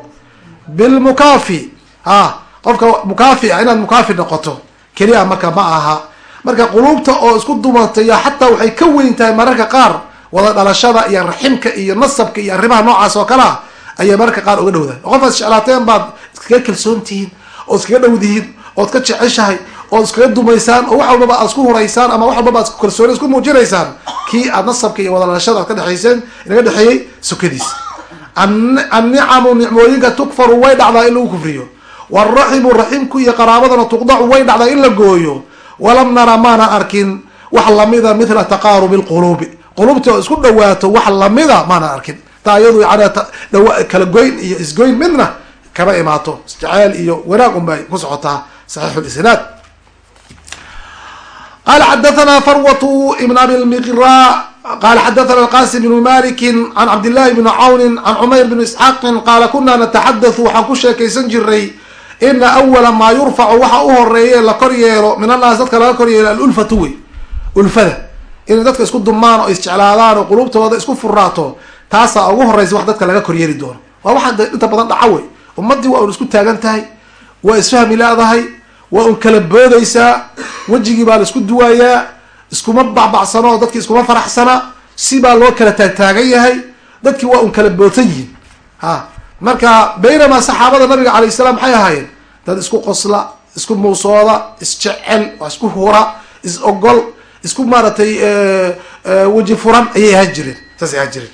bilmukaafi ha qofka mukaafi ah inaad mukaafi noqoto. Keliya marka ma aha. Marka quluubta oo isku dumataya xataa waxay ka weyn tahay mararka qaar wada dhalashada iyo raximka iyo nasabka iyo arrimaha noocaas oo kale ah ayay mararka qaar uga dhowdahay oo jeclaateen baad iskaga kalsoontihiin oo iskaga dhowdihiin ood ka jeceshahay ood iskaga dumaysaan oo wax walbaba aad isku huraysaan ama wax walbaba aad kalsooni isku muujinaysaan kii aad nasabka iyo wada dhalashada aad ka dhexayseen inaga dhexeeyey sukadiis. Annicamu nicmooyinka tukfaru way dhacdaa in lagu kufriyo. Waraximu raximku iyo qaraabadana tuqdacu way dhacdaa in la gooyo. Walam nara maanan arkin wax lamida mithla taqaarubi lquluubi quluubti oo isku dhawaato wax lamida maanan arkin taa iyadu yani kala goyn iyo isgoyn midna kama imaato. Jaceyl iyo wanaag un bay ku socotaa saxiixu lisnaad qala xadathana farwatu ibn abi lmiqra qala xadathana alqasim bnu maliki can cabdillahi bni cawni can cumayr bni isxaaqin qaala kuna nataxadathu waxaan ku sheekaysan jiray ina awala maa yurfacu waxa u horeeye la kor yeelo min annaas dadka laga kor yeelo alulfatu wey. Ulfada inay dadka isku dumaan oo isjeclaadaan oo qulubtooda isku furaato taasaa ugu horeysa wax dadka laga kor yeeli doono. Waa waxa inta badan dhaca wey ummaddii waa un isku taagan tahay waa isfahmi leedahay waa un kala boodaysaa wejigii baa la isku duwaayaa iskuma bacbacsano oo dadkii iskuma faraxsana si baa loo kala taagtaagan yahay dadkii waa un kala boodsan yihiin ha marka baynamaa saxaabada nabiga alayh salaam maxay ahaayeen? Dad isku qosla isku muusooda isjecel isku hura is ogol isku maaratay weji furan ayay ahaan jireen saasay ahaan jireen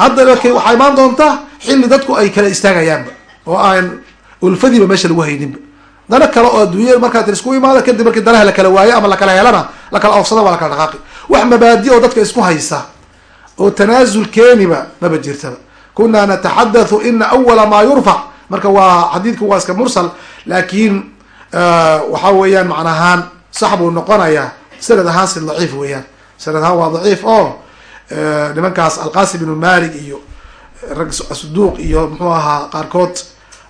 hadda marka waxaa imaan doontaa xilli dadku ay kala istaagayaanba oo aan ulfadiiba meesha lagu hayninba dana kale oo adduunya markaad isku imaado kadib markii danaha la kala waayo ama lakala helana lakala oofsada waa lakala dhaqaaqi. Wax mabaadi oo dadka isku haysa oo tanaasul keeniba maba jirtaba kuna nataxadathu ina awala maa yurfac marka waa xadiidku waa iska mursal laakiin waxa weeyaan macnahaan sax buu noqonayaa sanad ahaan si daciif weeyaan. Sanad ahaan waa daciif oo nimankaas alqasim ibnu malik iyo rag suduuq iyo muxuu ahaa qaarkood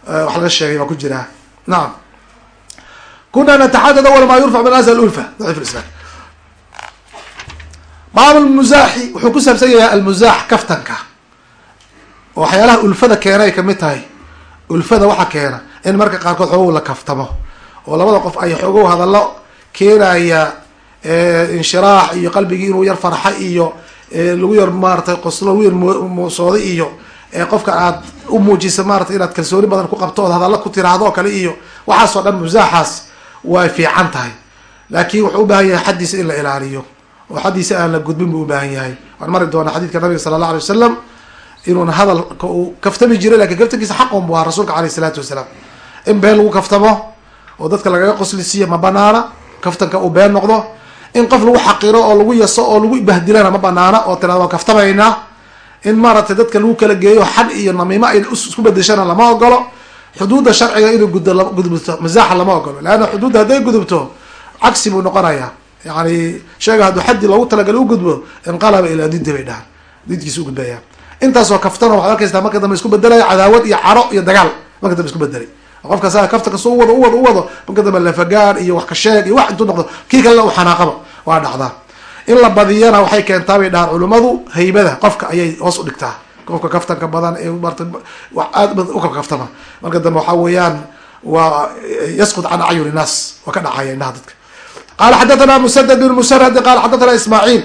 wax laga sheegay baa ku jiraa nacam kuna nataxadad awala maa yurfac min as ulfa daciif islam baab lmuzaaxi wuxuu ku saabsan yahay almuzaax kaftanka. Oo waxyaalaha ulfada keena ay ka mid tahay. Ulfada waxa keena in marka qaarkood xoogow la kaftamo. Oo labada qof ay xoogow hadallo keenaya inshiraax iyo qalbigii inuu yar farxa iyo lagu yar maaratay qoslo lagu yar muusooday iyo qofka aad u muujisa maaratay inaad kalsooni badan ku qabto ood hadalla ku tiraahdo oo kale iyo waxaasoo dhan musaaxaas way fiican tahay. Laakin wuxuu u baahan yahay xaddiisa in la ilaaliyo oo xaddiisa aan la gudbin buu ubaahan yahay. Waan mari doonaa xadiidka nabiga sala allah alay wasalam inuuna hadalka uu kaftami jiray laakiin kaftankiisa xaqun bu ahaa rasuulka aleyh isalaatu wasalaam. In been lagu kaftamo oo dadka lagaga qoslisiiyo ma banaana kaftanka uu been noqdo in qof lagu xaqiro oo lagu yaso oo lagu bahdilana ma banaana oo tirada waan kaftamaynaa. In maaragtay dadka lagu kala geeyo xad iyo namiimo ay isku bedeshana lama ogolo xuduudda sharciga inuu gud gudubto masaaxa lama ogolo leanna xuduudda hadday gudubto cagsi buu noqonayaa. Yani sheega hadduu xaddi loogu talagalay ugudbo inqalaba ilaa diddi bay dhahaan. Didkiisa ugudbaya intaasoo kaftana waxad arkaysaa marka dambe isku bedelaya cadaawad iyo caro iyo dagaal marka dambe isku bedelay qofka kafta kasu uwado uwado uwado marka dambe lafagaan iyo wax ka sheeg iyo wax intuu noqdo kii kalena u xanaaqaba waa dhacdaa. In la badiyana waxay keentaa bay dhahaan culimmadu haybada qofka ayay hoos u dhigtaa. Qofka kaftanka badan ee aad uka kaftama. Marka dambe waxaa weeyaan waa yasqud can acyuni naas waa ka dhacaya indhaha dadka. Qala xadathana musadad bn musaradi qala xadathana ismaaciil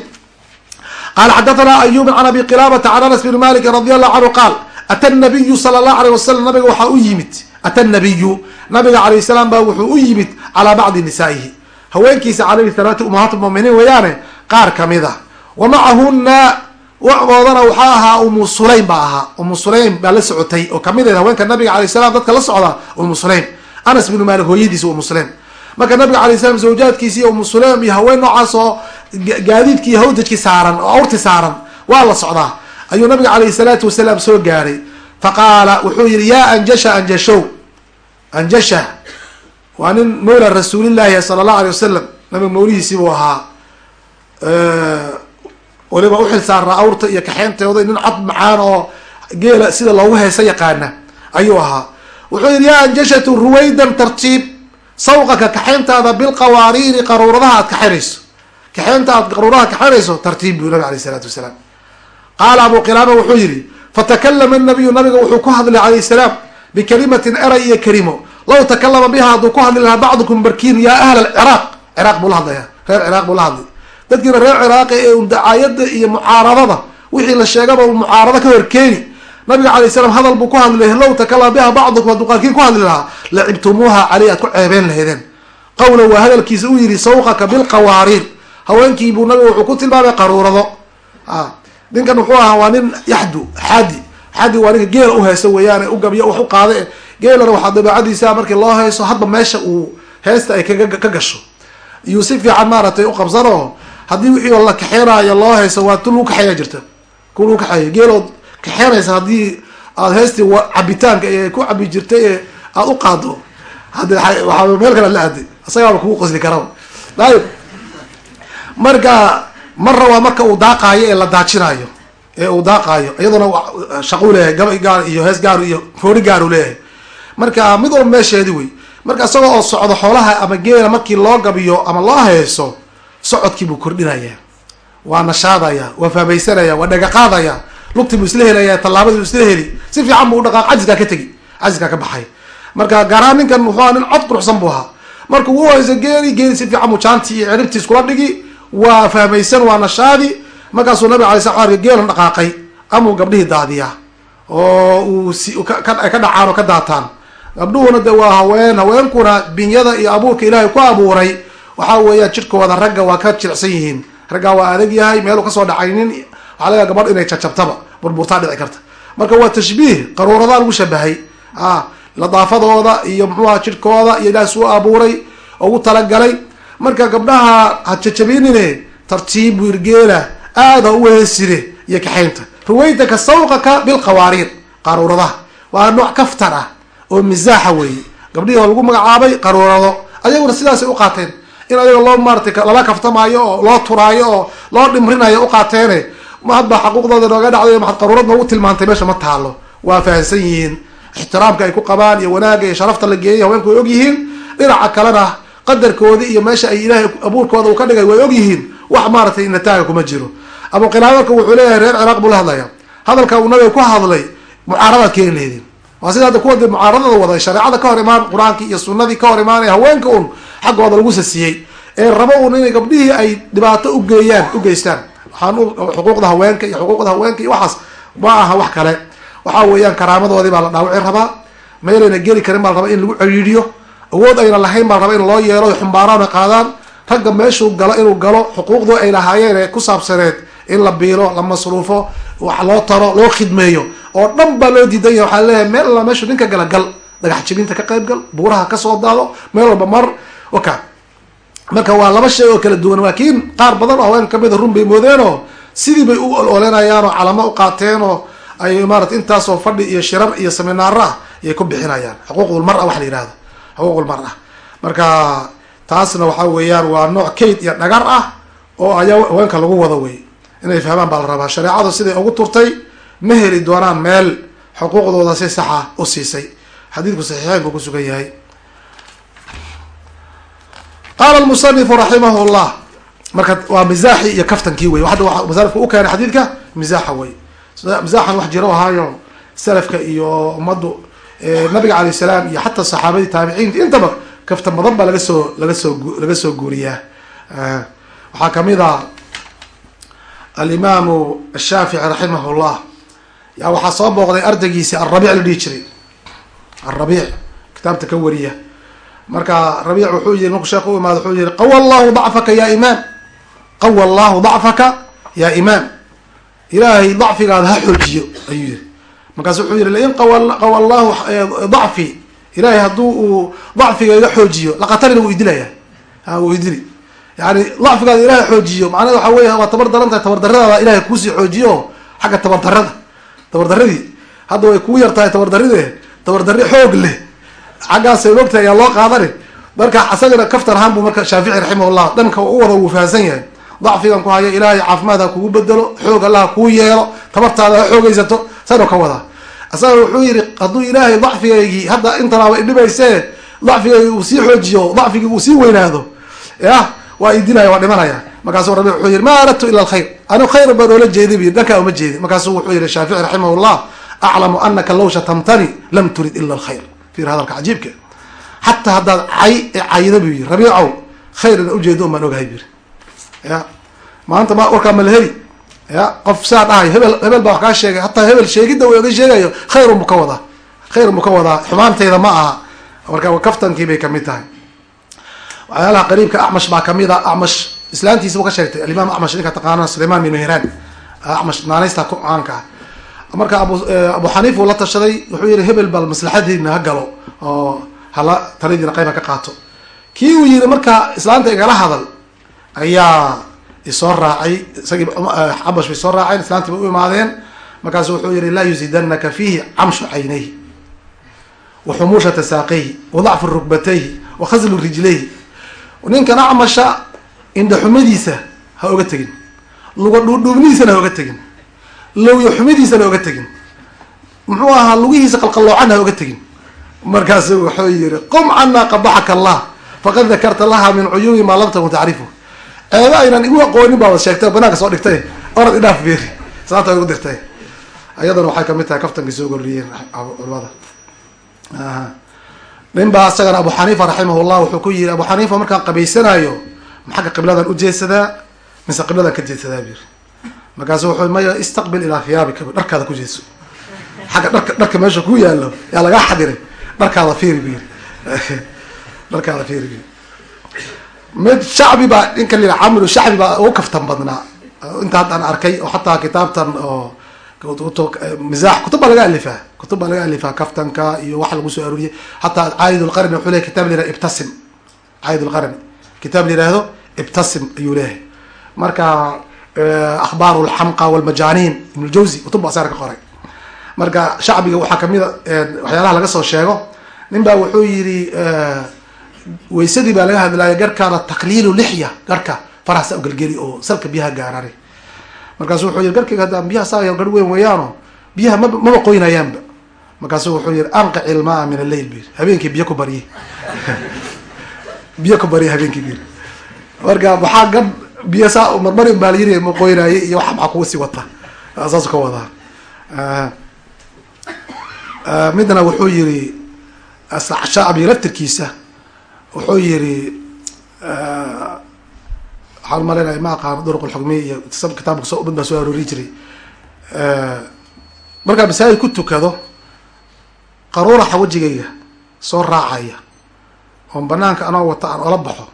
qala xadathana ayub can abi qilabata can anas bn malik radi allahu canhu qaal ata nabiyu sala allahu alayh wasalam nabiga waxaa u yimid ata nabiyu nabiga alayh salaam baa wuxuu u yimid calaa bacdi nisaa'ihi haweenkiisa calayhi salaatu umahaat muminiin weeyaane qaar ka mid a wa macahuna wacoodana waxaa ahaa umu sulaym baa ahaa. Umu sulaym baa la socotay oo ka mid ahed haweenka nabiga alay salam dadka la socda umu sulaym. Anas binu malik hooyadiisa umu sulaym. Marka nabiga alay salam zawjaadkiisi umu sulaym iyo haween noocaas oo gaadiidkii hawdajki saaran oo awrti saaran waa la socdaa. Ayuu nabiga alayhi salaatu wasalaam soo gaaray. Faqaala wuxuu yihi yaa anjasha anjashow. Anjasha waa nin mawla rasuulillahi sala allahu alay wasalam nabiga mawlihiisii buu ahaa. Waliba uxil saaraa awrta iyo kaxeentooda nin cod macaan oo geela sida loogu heesa yaqaana ayuu ahaa. Wuxuu yihi yaa anjashatu ruwaydan tartiib sawqaka kaxeyntaada bilqawaariiri qaruuradaha aad kaxenayso kaxeynta aad qaruuraha kaxenayso tartiib buu nabi alayh isalaatu wasalaam. Qaala abu qilaama wuxuu yihi fatakalama nabiyu nabiga wuxuu ku hadlay calayh salaam bikalimatin eray iyo kelimo law takalama biha hadduu ku hadli lahaa bacdukum barkiin yaa ahla ciraaq ciraaq buu la hadlaya reer ciraaq buu la hadlay. Dadkiina reer ciraaqi ee dacaayada iyo mucaaradada wixii la sheegaba uu mucaarado ka horkeeni nabiga alay slam hadal buu ku hadli law takalama biha bacdukum hadduu qaarkiin ku hadli lahaa lacibtumuuha caley aad ku ceebeen laheedeen qawla waa hadalkiisa u yihi sawqaka bilqawaariir haweenkii buu nabiga wuxuu ku tilmaamay qaruurado. Ninkan wuxuu ahaa waa nin yaxdu xadi xadi waa ninka geela uheyso weeyaan u gabyo wax u qaada geelana waxaa dabeecadiisa markii loo heyso hadba meesha uu heesta ay ka gasho. Iyuu si fiican maaragtay uqabsano haddii wixii la kaxeenaayo loo heyso waa tu lagu kaxeeya jirta. Ku lagu kaxeeya. Geelood kaxeenaysa haddii aad heystii cabitaanka ee ku cabi jirtay ee aad u qaado hade waxaa meel kale la aaday isagaaba kugu qosli karaba ayib marka marna waa marka uu daaqaayo ee la daajinayo ee uu daaqaayo iyaduna shaquu leeyahay gaba gaar iyo hees gaar iyo foori gaar leeyahay marka mid walba meesheedi wey marka isagoo oo socdo xoolaha ama geela markii loo gabiyo ama loo heeso socodkii buu kordhinaya. Waa nashaadaya waa faamaysanaya waa dhagaqaadaya lugtii buu isla helaya tallaabadii buu isla heli. Si fiican buu udhaqaaq cajiskaa ka tegi cajiskaa ka baxay. Marka gaaraan ninkan muxuu aha nin cod quruxsan buu ahaa. Markuu u hayso geeli geeli si fiican buu jaantii iyo ciribtii iskula dhigi. Waa fahmaysan waa nashaadi. Markaasuu nabig alay sla ala geelan dhaqaaqay amuu gabdhihii daadiyaa. Oo uu ka dhacaan oo ka daataan gabdhuhuna de waa haween haweenkuna binyada iyo abuurka ilaahay ku abuuray. Waxaa weeyaan jidhkooda ragga waa ka jilicsan yihiin. Raggaa waa adag yahay meeluu ka soo dhacaynin waxaa laga gabadh inay jajabtaba burburtaa dhici karta. Marka waa tashbiih qaruuradaa lagu shabahay ladaafadooda iyo muxuuha jidhkooda iyo ilaah suu abuuray ugu talagalay. Marka gabdhaha ha jajabinine tartiib wirgeela aada ha u heesire iyo kaxaynta ruwaytaka sawqaka bilqawaariir qaruuradaha. Waa nooc kaftar ah oo misaaxa weeye. Gabdhihii oo lagu magacaabay qaruurado. Ayaguna sidaasay u qaateen. In ayaga loo maaratay lala kaftamaayo oo loo turaayo oo loo dhimrinayo uqaateene ma hadba xaquuqdooda nooga dhacday maxad qaruurad noogu tilmaantay meesha ma taalo waa fahansan yihiin. Ixtiraamka ay ku qabaan iyo wanaagga iyo sharafta la geeyay haweenku way og yihiin dhinaca kalena qadarkoodi iyo meesha ay ilaahay abuurkooda uu ka dhigay way og yihiin wax maaratay nataaga kuma jiro. Abu qilaabalka wuxuu leeyahay reer ciraaq buu la hadlaya hadalka uu nabiga ku hadlay mucaaradaad keeni lehdin waa sida hadda kuwa de mucaaradada wada shareecada ka hor imaan qur'aankii iyo sunadii ka hor imaanaya haweenka un xaggooda lagu sasiyey. Ee rabo un inay gabdhihii ay dhibaato ugeeyaan ugeystaan xuquuqda haweenka iyo xuquuqda haweenka iyo waxaas ma aha wax kale. Waxa weeyaan karaamadoodii baa la dhaawici rabaa meelayna geli karin baa la rabaa in lagu ciriiriyo. Awood ayna lahayn baa la rabaa in loo yeelo xumbaaraan qaadaan. Ragga meeshuu galo inuu galo xuquuqdii ay lahaayeen ee ku saabsaneed. In la biilo la masruufo wax loo taro loo khidmeeyo oo dhan baa loo diidan yahay. Waxaa leeyahay meel alla meeshu ninka gala gal dhagax jibinta ka qayb gal buuraha ka soo daado meel walba mar waka marka waa laba shay oo kala duwan. Laakiin qaar badan oo haweenka kamida run bay moodeenoo sidii bay u ololeynayaan oo calamo u qaateen oo ay maarata intaasoo fadhi iyo shirar iyo seminaaro ah ayay ku bixinayaan. Xuquuqulmara wax la yihahdo xuquuqulmara marka taasna waxa weeyaan waa nooc kayd iyo dhagar ah oo ayaa haweenka lagu wado wey inay fahmaan baa la rabaa. Shareecadu siday ugu turtay ma heli doonaan meel xuquuqdooda si saxa u siisay. Xadiidku saxiixeynku ku sugan yahay. Qaala lmusanifu raximah llah marka waa mizaaxi iyo kaftankii wey hadda waa musanifku u keenay xadiidka? Mizaaxa wey mizaaxan wax jiro ahaayo salafka iyo ummaddu nabiga alayh salaam iyo xataa saxaabadii taabiciinta. Intaba kaftan badan baa laga soo laga soo laga soo guuriyaa. Waxaa ka mid a alimaamu ashaafici raximah llah yaa waxaa soo booqday ardaygiisi alrabiic la dhihi jiray. Alrabiic kitaabta ka wariya. Marka rabiic wuxuu yihi markuu sheekh u imaado wuxuu yihi qawa allahu dacfaka ya imaam. Qawa allahu dacfaka ya imaam. Ilaahay dacfigaada ha xoojiyo ayuu yihi markaasu wuxuu yihi lain qawa allahu dacfi. Ilahay hadduu uu dacfiga iga xoojiyo laqatalina wuu idilaya. A wuu idili. Yani dacfigaada ilahay xoojiyo macnaha waxa weya waa tabar daran tahay tabardaradaada ilahay kuusii xoojiyo xagga tabardarada tabardaradii hadda way kuu yar tahay tabardaride tabardarri xoog leh. Xaggaasay ogtahay ayaa loo qaadani marka asagana kaftan ahaan buu marka shaafici raximahullah dhanka u wada wuu fahansan yahay. Dacfigan ku hayo ilaahay caafimaad ha kugu bedelo xoog alla ha kuu yeelo tabartaada ha xoogaysato sanoo ka wadaa asaga wuxuu yihi hadduu ilaahay dacfigaygii hadda intanaaba idhibayse dacfigaygi uu sii xoojiyo dacfigii uu sii weynaado. Yah waa idilaya waa dhimanaya markaasu rabi wuxuu yihi ma aradtu ila alkhayr anu khayr baan oola jeedi bu dhankaa uma jeedi markaasu wuxuu yihi shaafici raximah llah aclamu anaka law shatamtani lam turid ila alkhayr. Fir hadalka cajiibka. Xataa haddaad cay cayda bu yiri rabiicow khayr ina ujeedo un ogahay bu yiri ya. Maanta ma warkaa ma la heli. Ya qof saa dhahay hebel hebel baa wax kaa sheegay. Hataa hebel sheegidda u oga sheegayo khayrun bu ka wadaa. Khayrun bu ka wadaa xumaanteyda ma aha. Marka kaftankii bay ka mid tahay. Waxyaalaha qariibka acmash baa ka mid a acmash islaantiisa ka sheegtay alimaam acmash ninka taqaana sulayman bin mihran acmash naanaysta ku caanka ah marka abu xaniif uu la tashaday wuxuu yihi hebel bal maslaxadiina ha galo oo hala taladiina qayba ka qaato. Kii uu yihi marka islaanta igala hadal ayaa isoo raacay isagii cabash bay soo raaceen islaantii bay u imaadeen. Markaasu wuxuu yihi laa yuzidanaka fiihi camshu caynayhi wa xumuushata saaqayhi wa dacfu rukbatayhi wa khaslu rijlayhi. Ninkan acmasha indhaxumadiisa ha oga tegin. Luga dhuudhuubnihiisana ha oga tegin. Lowya xumidiisana oga tegin. Muxuu ahaa lugihiisa qalqalloocan ha oga tegin. Markaasu wuxuu yihi qum cana qabaxaka allah faqad dakarta laha min cuyubi maa lam takun tacrifu. Ceeba aynan igu aqoonin baaba sheegtay banaanka soo dhigtay orad idhaaf beeri saanta igu dirtay. Ayadana waxay ka mid tahay kaftankii soo gorriyeen culimada. Nin baa isagana abu xaniifa raximah llah wuxuu ku yihi abu xaniifa markaan qabaysanayo ma xagga qibladan ujeedsadaa mise qibladan ka jeedsadaa bu yiri markaasu wuxuu maya istaqbil ilaa hiyaabika dharkaada ku jeedso xagga dharka dharka meesha ku yaalo yaa lagaa xadiray? Dharkaada fiiri bu yiri dharkaada fiiri bu yiri mid shacbi baa ninka la camilu shacbi baa ugu kaftan badnaa. Inta haddaan arkay oo xataa kitaabtan oo misaax kutub baa laga alifaa. Kutub baa laga alifaa kaftanka iyo waxa lagu soo arooriyay hataa caayid lqarni wuxuu leyahy kitab yihahdo ibtasim. Caayid kitaab la yihahdo ibtasim ayuu leeyahay. Marka akhbaar lxamqa walmajaniin ibn ljawzi kutub baa saar ka qoray. Marka shacbiga waxaa ka mid a waxyaalaha laga soo sheego nin baa wuxuu yihi waysadii baa laga hadlaya garhkaada taqliilu lixya garhka farahsa ugelgeli oo salka biyaha gaarari. Markaasu wuxuu yihi garkayga haddaan biyaha saaya garh weyn weeyaano biyaha maba maba qoynayaanba markaasu wuxuu yihi anqic ilmaa min alleyl bu habeenkii biyo ku barye biyo ku barye habeenkii yiri marka maxaa gad biyo saa marmari baa la yiri ma qoynaaye iyo wax maxaa kuga sii wata? Saasu ka wadaa midna wuxuu yiri shacbi laftirkiisa wuxuu yiri waxaan malinaya ma aqaano duruq lxukmiya iyo kitaabka so mid baa soo aroori jiray. Markaa masaajid ku tukado qaruuraxa wejigayga soo raacaya oon banaanka anoo wata aan ola baxo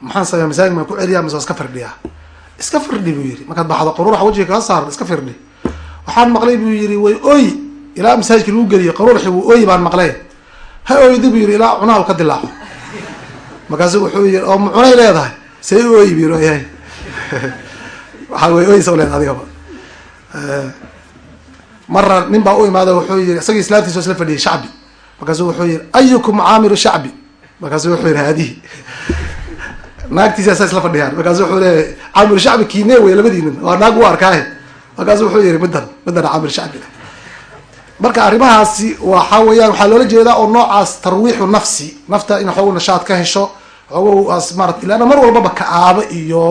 maxaan sameya masaajid maan ku celiyaa mise iska firdhiyaa? Iska firdhi buu yihi markaad baxdo qaruuraxa wejiga kaa saaran iska firdhi. Waxaan maqlay buu yihi way oy ilaa masaajidka lagu geliyo qaruuraxi wuu oy baan maqlay. Ha oydi buu yihi ilaa cunaha ka dilaaco. Markaasu wuxuu yihi oo ma cunay leedahay. Say u oy bu yiri yahay waxaa wey oysa leedahay adigaba marna nin baa u imaada wuxuu yihi isagii islaamtiisa o isla fadhiyay shacbi. Markaasu wuxuu yihi ayukum caamiru shacbi markaasu wuxuu yihi haadihi naagtiisa saa isla fadhiyaan. Markaasu wuxuu leeyahay caamiru shacbi kiine wey labadiinin waa naag u arkaahe markaasu wuxuu yihi middan middan caamir shacbi. Marka arrimahaasi waxa weeyaan waxaa loola jeedaa oo noocaas tarwiixu nafsi nafta in xoogu nashaad ka hesho xoogaas maarata ilaana mar walbaba ka-aabo iyo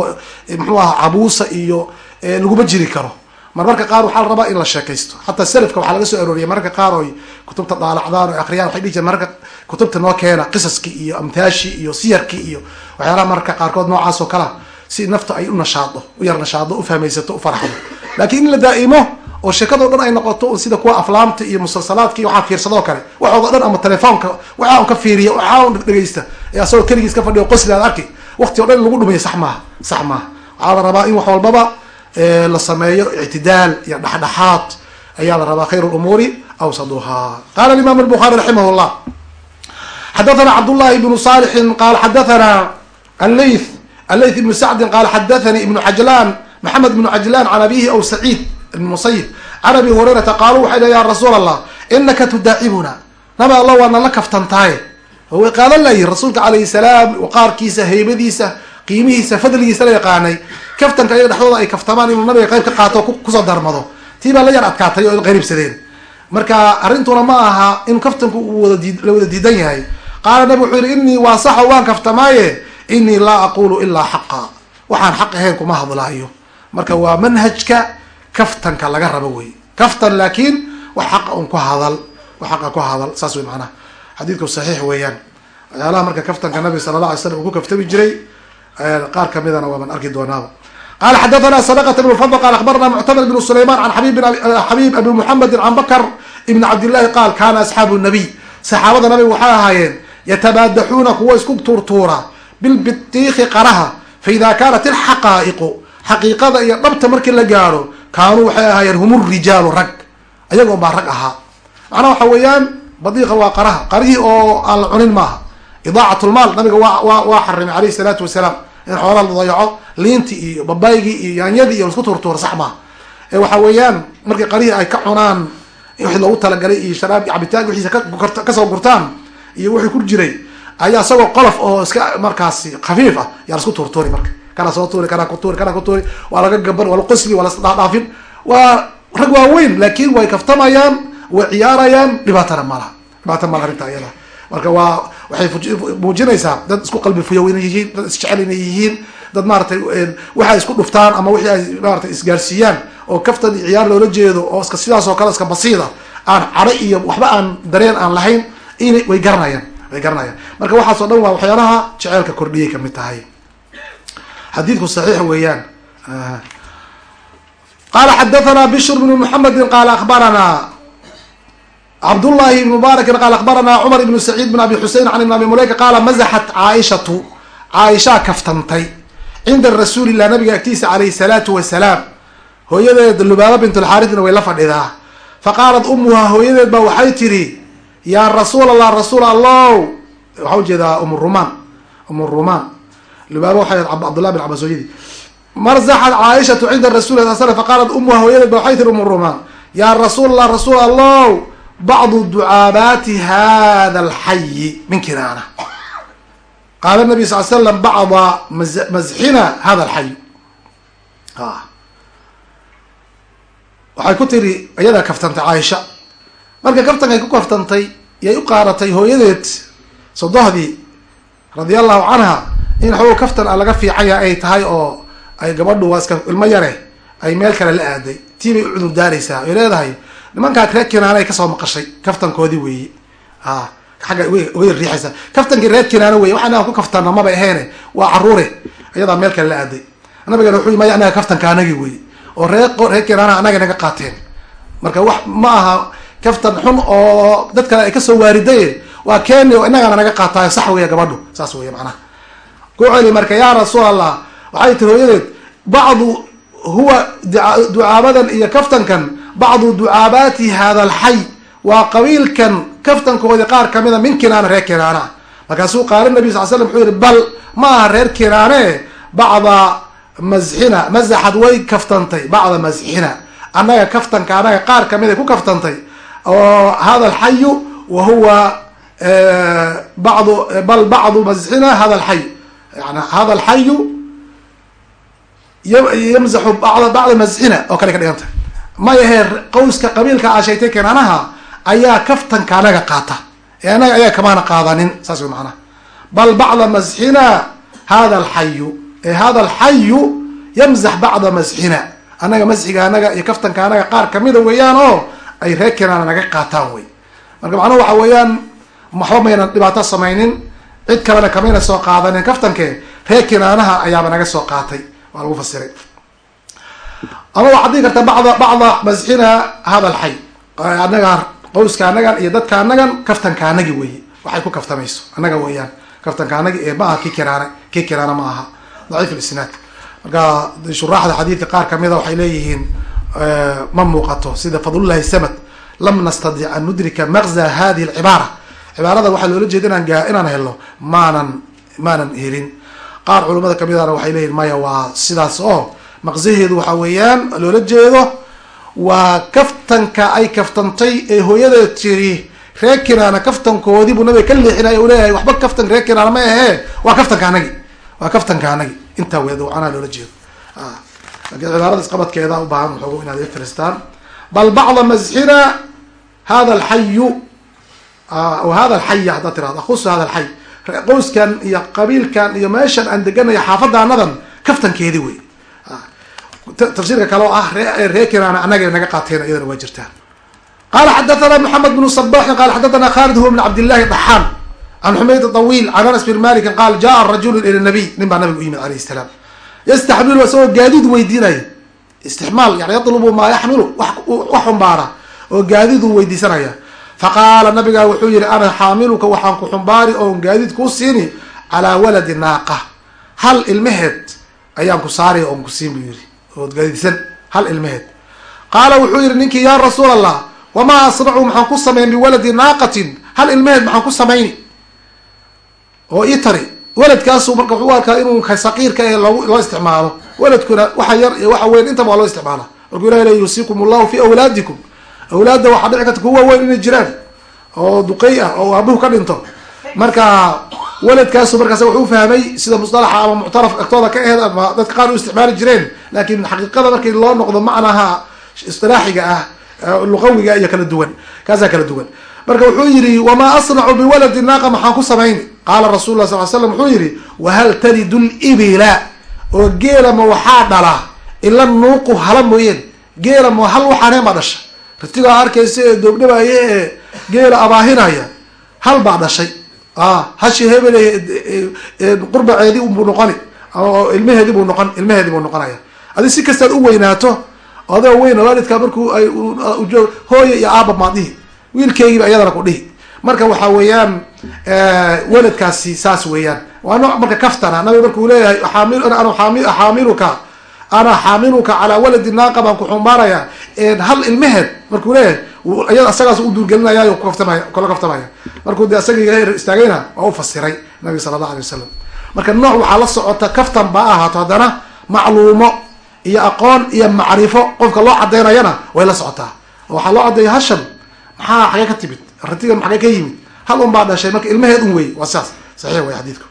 muxuu aha cabuusa iyo laguma jiri karo mar marka qaar waxaa la rabaa in la sheekaysto. Xataa selafka waxaa laga soo arooriyay mararka qaar oy kutubta daalacdaan o akriyaan waxay dhihi jireen mararka kutubta noo keena qisaskii iyo amtaashii iyo siyarkii iyo waxyaalaha mararka qaarkood noocaas oo si nafta ay u nashaado u yar nashaado ufahmaysato u farxdo. Laakiin in la daa'imo oo sheekado dhan ay noqoto sida kuwa aflaamta iyo musalsalaadka iyo waxaa fiirsadoo kale waxooda dhan ama telefoonka waxaa un ka fiiriya waxaa un dhegeysta ee asagoo keligiis ka fadhiyo qosli aad arki waqti o dhan lagu dhumiyo sax maaha sax maaha. Waxaa la rabaa in wax walbaba la sameeyo ictidaal iyo dhexdhexaad ayaa la rabaa khayr umuuri awsaduhaa qala imam buaari raximah llah xadathana cabdاllahi ibnu salixin qaal xadathana allay allay ibnu sacdin qaal xadathani ibnu cajlan maxamed ibnu cajlan can abihi aw saciid ibn musayib can abi hurayrata qaalu waxay le ya rasuul allah inaka tudaacibuna nabi alla waana la kaftantahay way qaadan layihin rasuulka alayh salaam qaarkiisa haybadiisa qiimihiisa fadligiisa la yaqaanay kaftanka ayaga dhexdooda ay kaftamaan inuu nabiga qayb ka qaato ku soo darmado. Tii baa la yar adkaatay oo qariibsadeen marka arrintuna ma aha in kaftanku uu la wada diidan yahay. Qaala nabi wuxuu yihi inii waa saxo waan kaftamaaye. Inii laa aqulu ilaa xaqa. Waxaan xaq ahayn kuma hadlaayo. Marka waa manhajka kaftanka laga rabo wey kaftan laakiin wax xaqa un ku hadal wax xaqa ku hadal saas wey macnaha. Xadiidku saxiix weeyaan. Waxyaalaha marka kaftanka nabiga sala alla alay slam uu ku kaftami jiray qaar kamidana waaban arki doonaaba qala xadathana sadqة bn fضl qal abarna muctamr bn sulayman an xabib abi muxamedi can bakr ibn cabdillahi qaal kana asxaabu nabiy saxaabada nabiga waxay ahaayeen yatabaadaxuuna kuwa isku tuurtuura bilbitiiki qaraha faida kanat ilxaqaa'iqu xaqiiqada iyo dhabta markii la gaaro kaanuu waxay ahaayeen hum rijaalu rag ayaga un baa rag ahaa macnaha waxa weeyaan badiiqa waa qaraha qarihii oo aan la cunin maaha idaacat lmaal nabiga wa waa xarimay alayh salaatu wasalaam in xoolaa la dayaco liinti iyo babaygii iyo yaanyadii iyo lasku tuurtuura sax maaha ee waxa weeyaan markii qarihii ay ka cunaan wixii loogu talagalay iyo sharaab cabitaanka wixiisa ka soo gurtaan iyo wixii ku jiray ayaa isagoo qolof oo iska markaasi khafiif ah yaa lasku tuurtuuri marka. Kana soo tuuri kana kutuuri kana kutuuri waa laga gaban waa la qosli waa lasdhaadhaafin waa rag waaweyn laakin way kaftamayaan way ciyaarayaan dhibaatana malaha dhibaata malaha arrinta ayada. Marka waa waxay muujinaysaa dad isku qalbi fuyow inay yihiin dad isjecel inay yihiin dad maaratay waxay isku dhuftaan ama wixii ay maaratay isgaarsiiyaan oo kaftan iyo ciyaar loola jeedo oo iska sidaas oo kale iska basiida aan cadho iyo waxba aan dareen aan lahayn in way garanayaan way garanayaan. Marka waxaas o dhan waa waxyaalaha jeceelka kordhiyay ka mid tahay. Xadiidku saxiix weeyaan. Qala xadathana bishr bn mxamedi qala abarana cabdullahi ibn mubaarakin qaal akhbarana cumar ibnu saciid bin abi xusein can ibn abi muleyka qaala mazaxat caaishatu caaishaa kaftantay. Cinda rasuulillah nabiga agtiisa calayhi salaatu wasalaam hooyadeed lubaaba bintulxaaridna way la fadhidaa. Faqaalat umuha hooyadeed baa waxay tidhi yaa rasuul allah rasuul allow waxaa u jeedaa um rumaan. Um rumaan. Lubaaba waxay cabdullah bin cabas hooyadii. Caaishatu cinda rasul sal slam faqaalat umuha hooyadeed ba waxay tihi um rumaan yaa rasuul allah rasuul allow bacdu ducaabaati hada alxayi min kinaana qaala nabi sal slam bacda mazxina hada alxay waxay ku tiri iyadaa kaftantay caaisha marka kaftankay ku kaftantay yay u qaaratay hooyadeed sodohdii radia allahu canha in xogo kaftan a laga fiicanya ay tahay oo ay gabadhu waa iska ilmo yare ay meel kale la aaday tii bay u cudur daaraysaa ay leedahay nimankaa reer kinaana ka soo maqashay kaftankoodii weeye a agga way riixaysa kaftankii reer kinaana weye waxaan ku kaftana maba aheene waa caruure iyadaa meel kale la aaday. Nabigana wuxuu maya anaga kaftanka anagi wey oo reer reer kinaana anaga naga qaateen. Marka wax ma aha kaftan xun oo dad kale ay ka soo waaridaye waa keni oo inagana naga qaataayo sax weya gabadhu. Saas weya macnaha. Ku celi marka yaa rasuul allah waxay tiri hooyadeed bacdu huwa ducaabadan iyo kaftankan bacdu ducaabaati hada alxay. Waa qabiilkan kaftankoodii qaar kamida min kinaana reer kinaana markaasuu qaala nabi sal slam wuxuu yihi bal ma aha reer kinaane bacda masxina masaxad way kaftantay bacda masxina annaga kaftanka annaga qaar ka mid ay ku kaftantay. Oo hada alxayu wa huwa bacdu bal bacdu masxina hada alxay. Yani hada alxayu yamzaxu bacda masxina oo kale ka dhiganta may ahee qawska qabiilka aa sheegtay kinaanaha ayaa kaftanka anaga qaata. Ee anaga ayaa kamaana qaadanin saas wey macnaha bal bacda masxina hada alxayu. Ee hada alxayu yamzax bacda masxina. Annaga masxiga anaga iyo kaftanka anaga qaar kamida weeyaan oo ay reer kinaana naga qaataan wey. Marka macnuhu waxa weeyaan waxba maynan dhibaato samaynin cid kalena kamayna soo qaadanin. Kaftanke reer kinaanaha ayaaba naga soo qaatay waa lagu fasiray ama waxaad dhigi karta bacda bacda masxina hada alxay. Anaga qawska anagan iyo dadka anagan kaftanka anagi weeye. Waxay ku kaftamayso annaga weeyaan. Kaftanka anagi ee ma aha ki kiraana ki kiraana ma aha. Daciif lisnaad marka shuraaxda xadiidka qaar kamida waxay leeyihiin ma muuqato sida fadlullahi samad. Lam nastadic an nudrika maqza hadihi alcibaara. Cibaarada waxaa loola jeeda inaan inaan helo maanan maanan helin. Qaar culimada kamidana waxay leeyihiin maya waa sidaas oo maqsaheedu waxa weeyaan loola jeedo waa kaftanka ay kaftantay ee hooyada tiri reer kinaana kaftankoodii buu nabiga ka leexinaya u leeyahay waxba kaftan reer kinaana ma ahee. Waa kaftanka anagi waa kaftanka anagi. Intaa weed anaa loola jeedo. Lakin cibaarada isqabadkeeda ubaahan waxoogo inaad firistaan bal bacda masxina hada alxayu hada alxaya haddaad tirahdo akusu hada alxay. Qowskan iyo qabiilkan iyo meeshan aan deganaya xaafadaanadan kaftankeedi wey tafsiirka kale oo ah ree kinaana anaga naga qaateen iyadana waa jirtaa qala xadathana maxamed bnu sabaxin qala xadathana khalid huwa bn cabdillahi daxaan can xumayd طawiil can anas bin malikin qaal jaa rajulu ila nabiy nin baa nabiga u yimid alayh salaam. Yastaxmilu isagoo gaadiid weydiinaya istixmaal yani yatlubu maa yaxmilu wax xumbaara oo gaadiidu weydiisanaya. Faqaala nabigaa wuxuu yihi ana xaamiluka waxaan ku xumbaari oon gaadiid kuu siini calaa waladi naaqa. Hal ilmeheed ayaan ku saari oon ku siin buu yihi ood gaadiidsan hal ilmeheed. Qaala wuxuu yihi ninkii yaa rasuul allah wamaa asnacu maxaan ku samayn biwaladi naaqatin hal ilmeheed maxaan ku samayni? Oo ii tari waladkaasu marka wuxuu arkaa inuu saqiirka ee loo isticmaalo. Waladkuna waxa yar iyo waxa weyn intaba waa loo isticmaala markuu ilahi le yuusikum allahu fi awlaadikum. Awlaadda waxaa dhici karta kuwa waaweyn inay jiraan oo duqey ah oo aabuhu ka dhinto. Marka waladkaasu markaas wuxuu ufahmay sida musalaxa ama muctaraf agtooda ka aheed ama dadka qaar u isticmaali jireen laakin xaqiiqada markii loo noqdo macnaha istilaaxiga ah luqawiga iyo kala duwan kaasaa kala duwan. Marka wuxuu yihi wamaa asnacu biwaladi naaqa maxaan ku samayni qaala rasul lah sal slam wuxuu yihi wahal talidu libila oo geela ma waxaa dhala ila nuuqu hala mooyeen. Geela ma hal waxaaneen baa dhasha. Ratigaa arkaysa ee doobdhabaaya ee geela abaahinaya hal baa dhashay hashi hebel qurbaceedii buu noqoni. Ilmaheedii buu noqon ilmaheedii buu noqonaya. Adi si kastaad u weynaato adoo weyn waalidkaa markuu ay hooya iyo aaba maad dhihi. Wiilkeygiiba iyadana ku dhihi. Marka waxa weeyaan waladkaasi saas weeyaan. Waa nooc marka kaftana nabiga markuu leeyahay xaamiluka ana xaamiluka calaa waladi naaqa baan ku xumbaaraya hal ilmeheed markuu leeyahay iyada asagaas u duurgelinaya kukaftamaya kula kaftamaya markuu de asaga istaagayna waa u fasiray nabiga sala allah alay wasalam marka nooc waxaa la socota kaftan ba ahaato haddana macluumo iyo aqoon iyo macrifo qofka loo cadaynayana way la socotaa. Waxaa loo cadeeya hashan maxaa xagee ka timid? Ratigan xagee ka yimid? Hal un baa dhashay marka ilmaheed un wey waa sidaas saxiix wey xadiidku.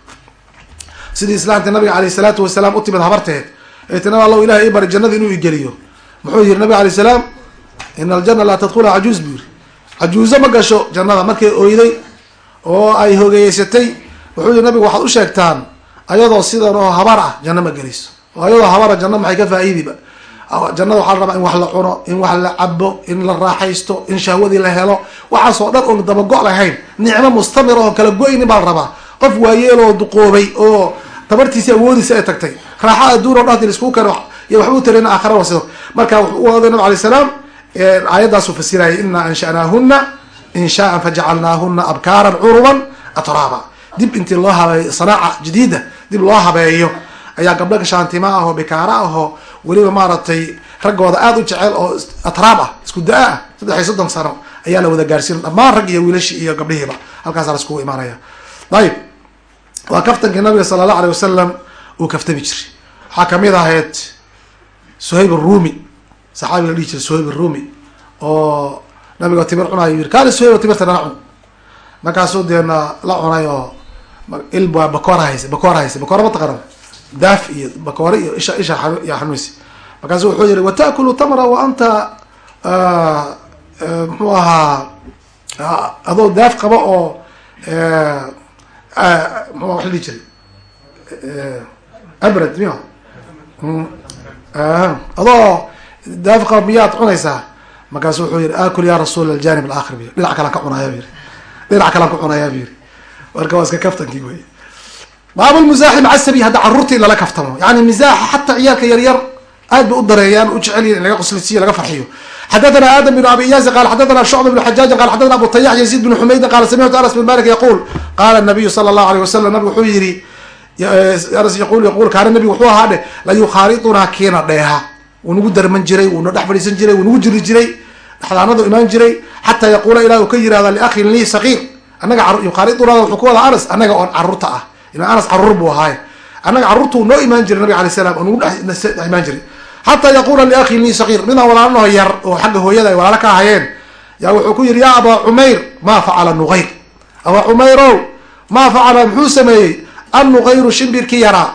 Sidii islaamta nabiga alayh salaatu wasalaam u timid habarteed tina allahu ilahay i bari jannada inuu igeliyo. Muxuu yihi nabiga alay salaam ina aljana laa tadkhula cajuuz buu yihi cajuuzo ma gasho jannada. Markay oyday oo ay hogeeyeysatay wuxuu yihi nabigu waxaad u sheegtaan ayadoo sidan oo habar ah janno ma gelayso oo ayadoo habara janno maxay ka faa-iidiba? Jannada waxaa la rabaa in wax la cuno in wax la cabo in la raaxaysto in shahwadii la helo. Waxaasoo dhan oon dabago' lahayn nicmo mustamir oo kala go-ynin baa la rabaa. Qof waayeeloo duqoobay oo tabartiisi awoodiisa ay tagtay. Raaxa adduun o dhan haddii laiskugu keno iyo waxba u tarin aakhara wa sido marka wuxuu u waday nabig alay salaam aayaddaasuu fasirayay inaa ansha'naahuna inshaaan fajacalnaahuna abkaaran curuban atraaba. Dib intii loo habeeyo sanaaca jadiida dib loo habeeyo ayaa gabdho gashaantima ah oo bikaara ah oo weliba maaragtay raggooda aada u jecel oo atraab ah isku da'a ah saddex iyo soddon sano ayaa la wada gaarsiin dhammaan rag iyo wiilashii iyo gabdhihiiba. Halkaasa la iskugu imaanaya. Ayib waa kaftankii nabiga sala allah alay wasalam uu kaftami jiray. Waxaa ka mid ahayd suhayb arumi saxaabiga la dhihi jiray suhayb arumi oo nabiga timir cunayo. Yiri kaali suhayb timirta nala cun markaasuu deena la cunay oo il baa bakoora haysa bakoora haysa bakoora ma taqaana daaf iyo bakoore iyo isha isha ya xanuunsi markaasu wuxuu yihi watakulu tamra wa anta muxuu ahaa adoo daaf qaba oo mxu wa la dhihi jiray abrad miya adoo daaf qaba miyaad cunaysaa markaasu wuxuu yihi akul ya rasuul aljanib alaakhir bu dhinac kalaan ka cunayaa bu yiri dhinac kalaan ka cunayaa bu yiri marka waa iska kaftankii wey baabulmusaaxi maca sabi hadda carruurta in lala kaftamo yani misaaxa xataa ciyaalka yaryar aad bay u dareeyaan u jecel in laga qoslisiyo laga farxiyo. Xadathana aadam bn abi iyasi qala xadathana shucba bn xajaaji qala xadathana abu tayax yazid bn xumaydin qala samictu anas bn malik yaqul qala nabiyu sala allahu aleyh wasalam nabigu wuxuu yihi anas yaqul yaqul kaana nabigu wuxuu ahaa dhe la yukhaaridunaa kiina dheeha. Wuu nagu darman jiray wuuna dhex fadhiisan jiray wuu nagu jiri jiray dhexdaanadu imaan jiray xataa yaquula ilah uu ka yirahda liakhin lii saqiir annaga yukhaaridunaa wuxuu ku wada anas annaga oon carruurta ah. Anas carruur buu ahaaye annaga carruurtuu noo imaan jiray nabiga alay salam oo nagu dhex imaan jiray xataa yaqula liakhin lii saqiir midaan walaalanaho yar oo xagga hooyada ay walaalo ka ahayeen yaa wuxuu ku yihi ya abaa cumayr maa facala nuqayr abaa cumayrow maa facala muxuu sameeyey annuqayru shimbirkii yaraa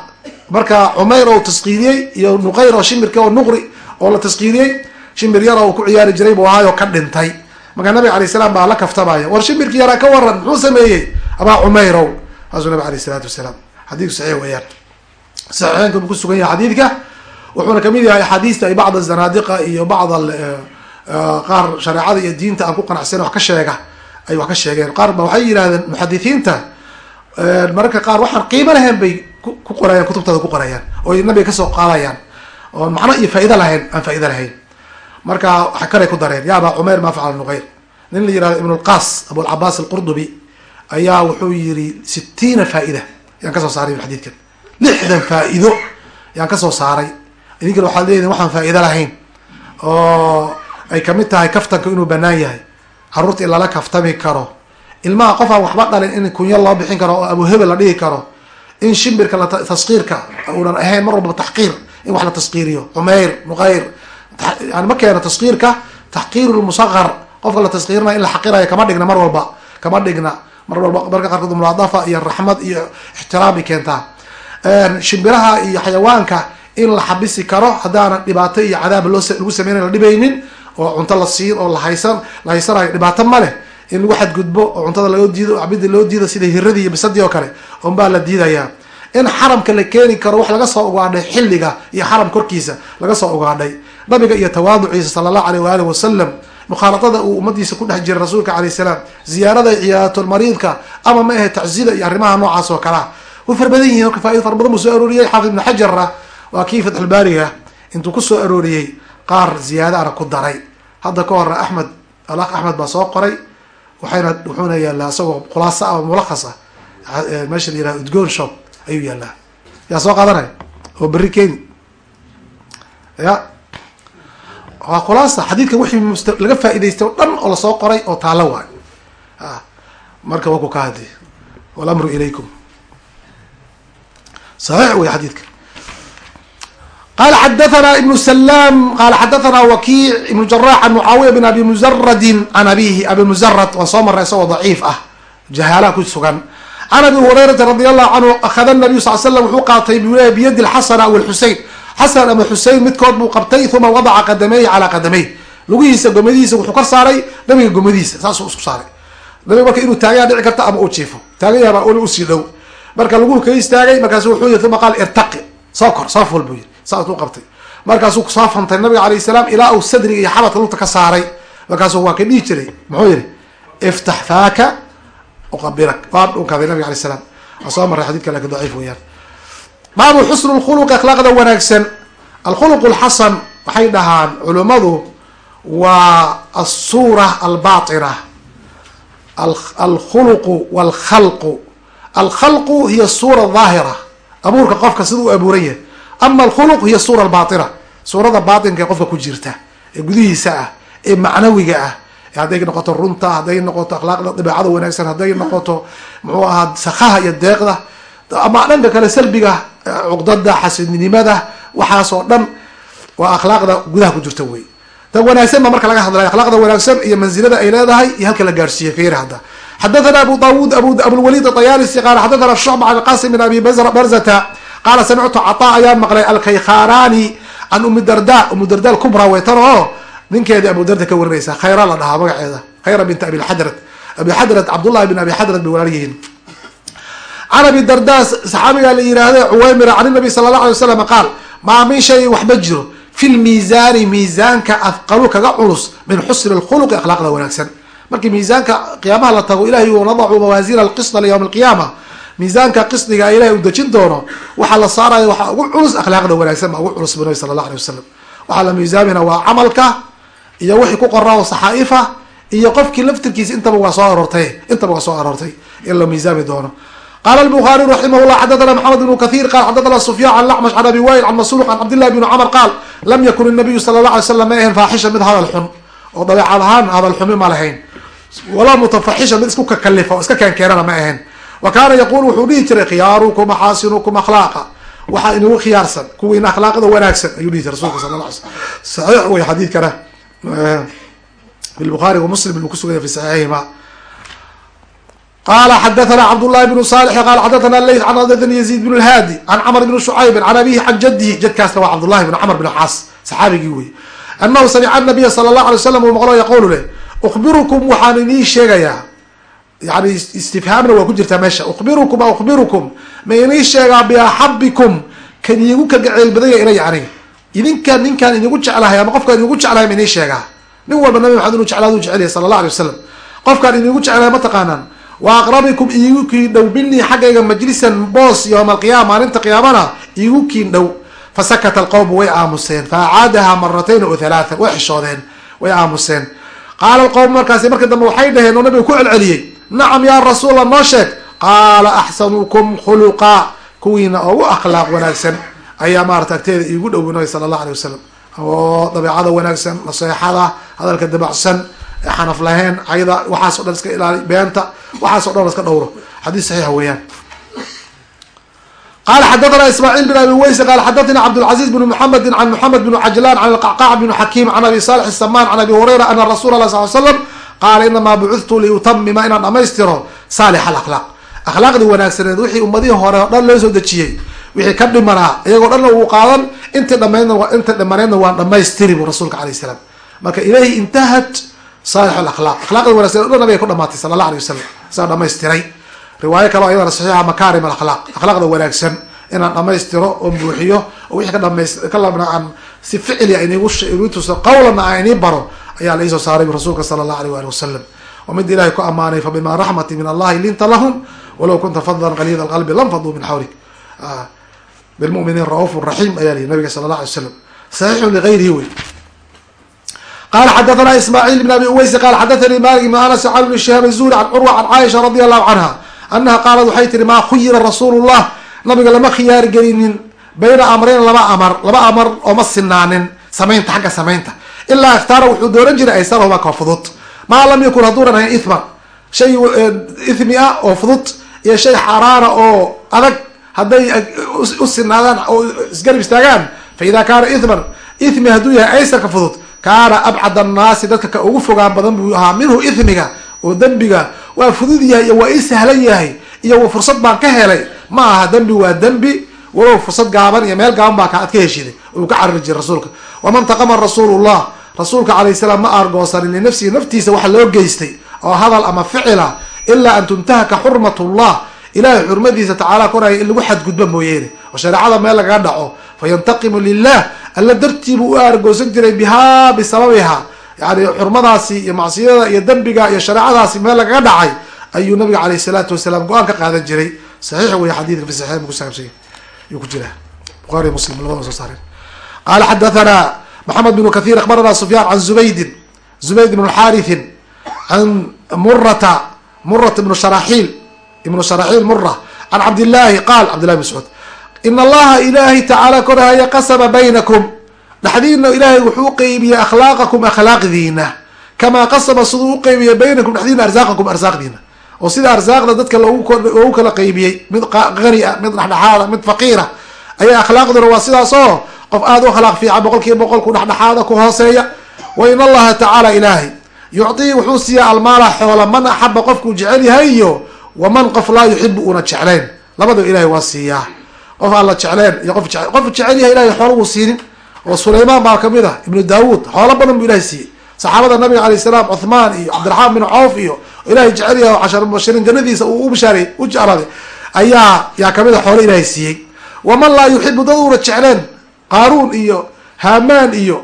marka cumayr oo taskiiriyey iyo nuqayr oo shimbirki oo nuqri oo la taskiiriyey shimbir yar oo ku ciyaari jiray buu ahaayoo ka dhintay marka nabiga alay salam baa la kaftamaya war shimbirkii yaraa ka waran muxuu sameeyey abaa cumayrow saasuu nabig aleyh isalaatu wasalaam xadiidku saxiix weeyaan saxiixeynka buu ku sugan yahay xadiidka wuxuuna ka mid yahay axaadiista ay bacd zanaadiqa iyo bacd qaar shareecada iyo diinta aan ku qanacsan wax ka sheega ay wax ka sheegeen. Qaar ba waxay yidhahdeen muxadithiinta mararka qaar waxaan qiimo lahayn bay ku qorayaan kutubtada ku qorayaan oo nabiga ka soo qaadayaan oon macno iyo faa'ido lahayn aan faa'ido lahayn. Marka waxa kaley ku dareen ya abaa cumayr maa facala nuqayr? Nin la yihahdo ibn lqas abulcabaas alqurdubi ayaa wuxuu yiri sitiina faa-ida yaan ka soo saaray xadiidkan lixdan faa-ido yaan ka soo saaray idinkana waxaad leedihin waxaan faa-ido lahayn oo ay ka mid tahay kaftanka inuu banaan yahay. Carruurta in lala kaftami karo. Ilmaha qof aan waxba dhalin in kunyo loo bixin karo oo abu hebel la dhihi karo. In shimbirka taskiirka uunan ahayn mar walba taxqiir in wax la taskiiriyo cumayr nuqayr yani ma keeno taskiirka taxqiiru lmusaqar qofka la taskiirinayo in la xaqirayo kama dhigna mar walba kama dhigna. Mar walba marka qaarkood mulaadafa iyo raxmad iyo ixtiraam bay keentaa. Shimbiraha iyo xayawaanka in la xabisi karo haddaana dhibaato iyo cadaab loo lagu sameynay la dhibaynin oo cunto la siin oo lahaysan la haysanayo dhibaato ma leh. In lagu xadgudbo oo cuntada loo diido cabida loo diido sida hiradii iyo bisadii oo kale un baa la diidayaa. In xaramka la keeni karo wax laga soo ugaadhay xilliga iyo xaram korkiisa laga soo ugaadhay nabiga iyo tawaaduciisa sala allahu aleyh waaalih wasalam mukhaaladada uu ummadiisa ku dhex jiray rasuulka alayh salaam ziyaarada ciyaadatlmariidka ama ma ahe taczida iyo arrimaha noocaas oo kalea way fara badan yihiin marka faaida buu soo arooriyey xaafid ibn xajarna waa kii fatxulbaariga intuu ku soo arooriyey qaar ziyaadaana ku daray. Hadda ka horna axmed alaq axmed baa soo qoray waxayna wuxuuna yaalaa isagoo khulaasa ah oo ah. Meesha la yiraha udgoon shop ayuu yaalaa. Yaa soo qaadanaya oo berri keni ya waa khulaasa xadiidkan wixii laga faa'idaystay o dhan oo la soo qoray oo taalo waay. Marka waa ku ka hadi walamru ilaykum. Saxiix wey xadiidka qala xadathana ibnu salam qala xadathana wakiic ibnu jarax an mucaawiya bin abi muzaradin can abihi abi muzarad waan soo maray isagoo daciif ah jahaalaha ku sugan can abi hurayrata radi allahu canhu akhada nabiyu sal slam wuxuu qaatay bule biyadi lxasan aw lxusein xasan ama xusein midkood buu qabtay uma wadaca qadameehi calaa qadameyh lugihiisa gomadihiisa wuxuu kor saaray nabiga gomadihiisa saasuu isku saaray nabiga marka inuu taagayaa dhici karta ama uu jiifo taagayahabaa uli u sii dhow marka laguhu ka buu saasuu qabtay. Markaasuu ku soo fantay nabiga alayh salaam ilaa uu sadriga iyo xabadka lugta ka saaray. Markaasuu waa ka dhihi jiray muxuu yihi iftax faaka uqabirak waa dhunkaday nabiga alay salaam. Waa soo maray xadidka laakiin daciif weyaan baabu xusnu lkhuluqi akhlaaqda wanaagsan. Alkhuluq lxasan waxay dhahaan culummadu waa alsuura albatina alkhuluqu walkhalqu. Alkhalqu hiya suura daahira abuurka qofka sida u abuuran yahay ama alkhuluq hiya suura albatina suurada baatinka ee qofka ku jirta ee gudihiisa ah ee macnawiga ah hadday noqoto runta hadday noqoto akhlaaqda dabeecada wanaagsan hadday noqoto muxuu ahaa sakaha iyo deeqda ama dhanka kale salbiga cuqdada xasidnimada waxaas dhan waa akhlaaqda gudaha ku jirta wey. Tan wanaagsan ba marka laga hadlaya akhlaaqda wanaagsan iyo manzilada ay leedahay iyo halka la gaarsiiyey fiiri hadda. Xadathana abu dawud abulwalid atayalisi qala xadathana shucba an qasim min abi barzata qala samictu cataa ayaan maqlay alkaykharaani can umi darda umu darda kubra oo ninkeedii abu ka warinaysa khayra la dhahaa magaceeda khayra bint abi xadrat abi xadrat cabdullahi bin abi xadrat bay walaal yihiin can abi darda saxaabigaa la yihahda cuwaymira can nabi sala allah alay waslam qaal maa min shayin waxba jiro fi lmiisaani miisaanka afqalu kaga culus min xusni lkhuluqi akhlaaqda wanaagsan markii miisaanka qiyaamaha la tago ilahay nadacu mawaasiina alqisda liyawm alqiyaama miisaanka qisdiga ilahay uu dejin doono waxaa la saaraya waxaa ugu culus akhlaaqda wanaagsan baa ugu culus bu nabi sala allah alay wasalam waxaa la miisaamina waa camalka iyo wixii ku qoraa oo saxaa'ifa iyo qofkii laftirkiisa intaba waa soo aroortay intaba waa soo aroortay in la miisaami doono. Qala albukhariyu raximah llah xadathana maxamed ibnu kahiir qala xadathana sufyan can lacmash can abi wail can masruuq can cabdillahi bni camar qaal lam yakun inabiyu sala allah alay slam ma ahayn faaxisha mid hadal xun. Oo dabeecad ahaan hadal xumi ma lahayn. Walaa mutafaxisha mid isku kakalifa oo iska keenkeenana ma ahayn wa kaana yaquul wuxuu dhihi jiray khiyaarukum maxaasinukum akhlaaqa. Waxaa inugu khiyaarsan kuwiina akhlaaqda wanaagsan ayuu dhihi jiray rasulka sala la alay slam saxiix wey xadiidkana eh, fi lbuhaari wa muslim buu kusuganya fi saxiixihima qala xadathana cabdullahi bnu salix qala xadathana leyt an xadathani yaziid bn lhaadi an camr bn shucayb an abihi an jadihi jadkaasna waa cabdullahi bn camr bn caas saxaabigii wey anahu samica nabiya sala la alay waslam uu maqlo yaqulu leh ukbirukum waxaan inii sheegayaa yani istifhaamna waa ku jirtaa meesha. Ukbirukum a ukbirukum ma inii sheegaa biaxabikum kan iigu kagaceyl badanya ilaya aniga idinkan ninkaan idigu jeclahay ama qofkaan idigu jeclahay ma inii sheegaa. Nin walba nabi maxamed inu jeclaadu jecelyahy sala allah alay wasalam qofkaan idigu jeclahay ma taqaanaan wa aqrabikum iigu kiin dhow minii xaggayga majlisan boos yowma alqiyaama maalinta qiyaamana iigu kiin dhow. Fasakata alqowmu way aamuseen. Fa acaadaha maratayn o halaathan way xishoodeen way aamuseen. Qaala alqowmu markaasi markii dambe waxay dhaheen oo nabiga ku celceliyey nacam yaa rasuulla noo sheeg? Qaala axsanukum khuluqa. Kuwiina ugu akhlaaq wanaagsan ayaa maarata agteeda iigu dhow nabi sala allah alay wasalam oo dabeecada wanaagsan naseexada hadalka dabacsan xanaf lahayn cayda waxaas dhan iska ilaali beenta waxaas dhan iska dhowro. Xadiis saxiixa weeyaan. Qala xadathna ismaaciil bin abi weys qala xadathna cabdاlcaziz bn mxamedi an mxamed bn cajlan an qacqac bn xakim an abi salix saman an abi hurayra ana rasula lah sal slam qaala inamaa bucithtu liutamima inaan dhamaystiro saalix alakhlaaq akhlaaqdii wanaagsaneed wixii ummadihii hore o dhan loo soo dejiyey wixii ka dhimanaa iyagoo dhanna uu qaadan intii dhamaydna intii dhamaneedna waan dhamaystiri bu rasuulka alayh salaam marka ilayhi intahat saalix alakhlaaq akhlaaqda wanagsaneed o dhan nabiga ku dhamaatay sala allah alay wasalam saa dhamaystiray riwaayo kaleo ayadana saxiixa makaarim alakhlaaq akhlaaqda wanaagsan inaan dhamaystiro oo buuxiyo oo wixii ka dhamays ka labna aan si ficli inigu inii tuso qawlana aan inii baro ayaa la iisoo saaray rasuulka sala allah aleyh waali wasalam oo mid ilahay ku amaanay fabima raxmati min allahi linta lahum walow kunta fadlan qalid alqalbi lam faduu min xawlik. Bilmuminiin ra'uuf raxiim ayaa lihi nabiga sala allah alay slam saxiixun ligayrihi wey. Qala xadathna ismaaciil bn abi uweysi qala xadathanii malik ibn anas can bn shihaab zuri can curwa can caaisha radi allahu canha anaha qaalat waxay tihi maa khuyira rasuulu llah nabiga lama khiyaar gelinin bayna amrayn laba amar laba amar ooma sinaanin samaynta xagga samaynta ilaa ikhtaara wuxuu dooran jiray aysarahuma ka fudud. Maa lam yakun hadduunan ahayn ithman shay ithmi ah oo fudud iyo shay xaaraana oo adag hadday u sinaadaan oo isgarab istaagaan fa ida kaana ithman ithmi hadduu yahay aysarka fudud kaana abcad annaasi dadka ka ugu fogaan badan buu ahaa minhu ithmiga oo dembiga waa fudud yahay iyo waa ii sahlan yahay iyo fursad baan ka helay. Ma aha dembi waa dembi walow fursad gaaban iyo meel gaaban baa ka ad ka heshiday uu ka carari jiray rasuulka. Waman taqama rasuulullah rasuulka alayh salaam ma aargoosanin linafsihi naftiisa waxa loo geystay oo hadal ama ficila ilaa an tuntahaka xurmatullah. Ilahay xurmadiisa tacaala koraya in lagu xadgudba mooyeene. Oo shareecada meel lagaga dhaco fayantaqimu lilah alla dartii buu u aargoosan jiray bihaa bisababiha yani xurmadaasi iyo macsiyada iyo dembiga iyo shareecadaasi meel lagaga dhacay ayuu nabiga caleyh salaatu wasalaam go'aan ka qaadan jiray. Saxiix wey xadiidka fi saxiix kusaabsanya yuu ku jira. Bukhari muslim labada soo saareen qala xadathana maxamed bnu kathir akbarana sufyaan can zubaydin zubayd ibn xarithin can murata murata ibnu sharaxiil ibnu sharaxiil mura can cabdillahi qaal cabdillahi mascuud in allaha ilaahay tacaala korhaya qasama baynakum dhexdiina ilaahay wuxuu uqeybiyey akhlaaqakum akhlaaqdiina kamaa qasama siduu uqeybiyey baynakum dhexdiina arsaaqakum arsaaqdiina oo sida arsaaqda dadka loogu kala qeybiyey mid qani a mid dhexdhexaada mid faqiira ayaa akhlaaqduna waa sidaas qof aada u akhlaaq fiican boqol kiiba boqol ku dhexdhexaada ku hooseeya. Wa in allaha tacaala ilaahay yucdii wuxuu siiya almaala xoola man axaba qofkuu jecel yahay iyo waman qof laa yuxibu una jeclayn labadaba ilahay waa siiyaa. Qof aan la jecleen iyo qof qof jecel yahay ilahay xoola wuu siinin. Oo sulaymaan baa ka mid ah ibnu daawuud xoolo badan buu ilahay siiyey. Saxaabada nabiga alayh salaam cuthmaan iyo cabdiraxmaan bin cawf iyo ilahay jecel yahay cashar mubashiriin jannadiisa uu u bishaaray u jeclaaday ayaa yaa ka mid a xoolo ilahay siiyey. Waman laa yuxibu dad una jecleen qaaruun iyo hamaan iyo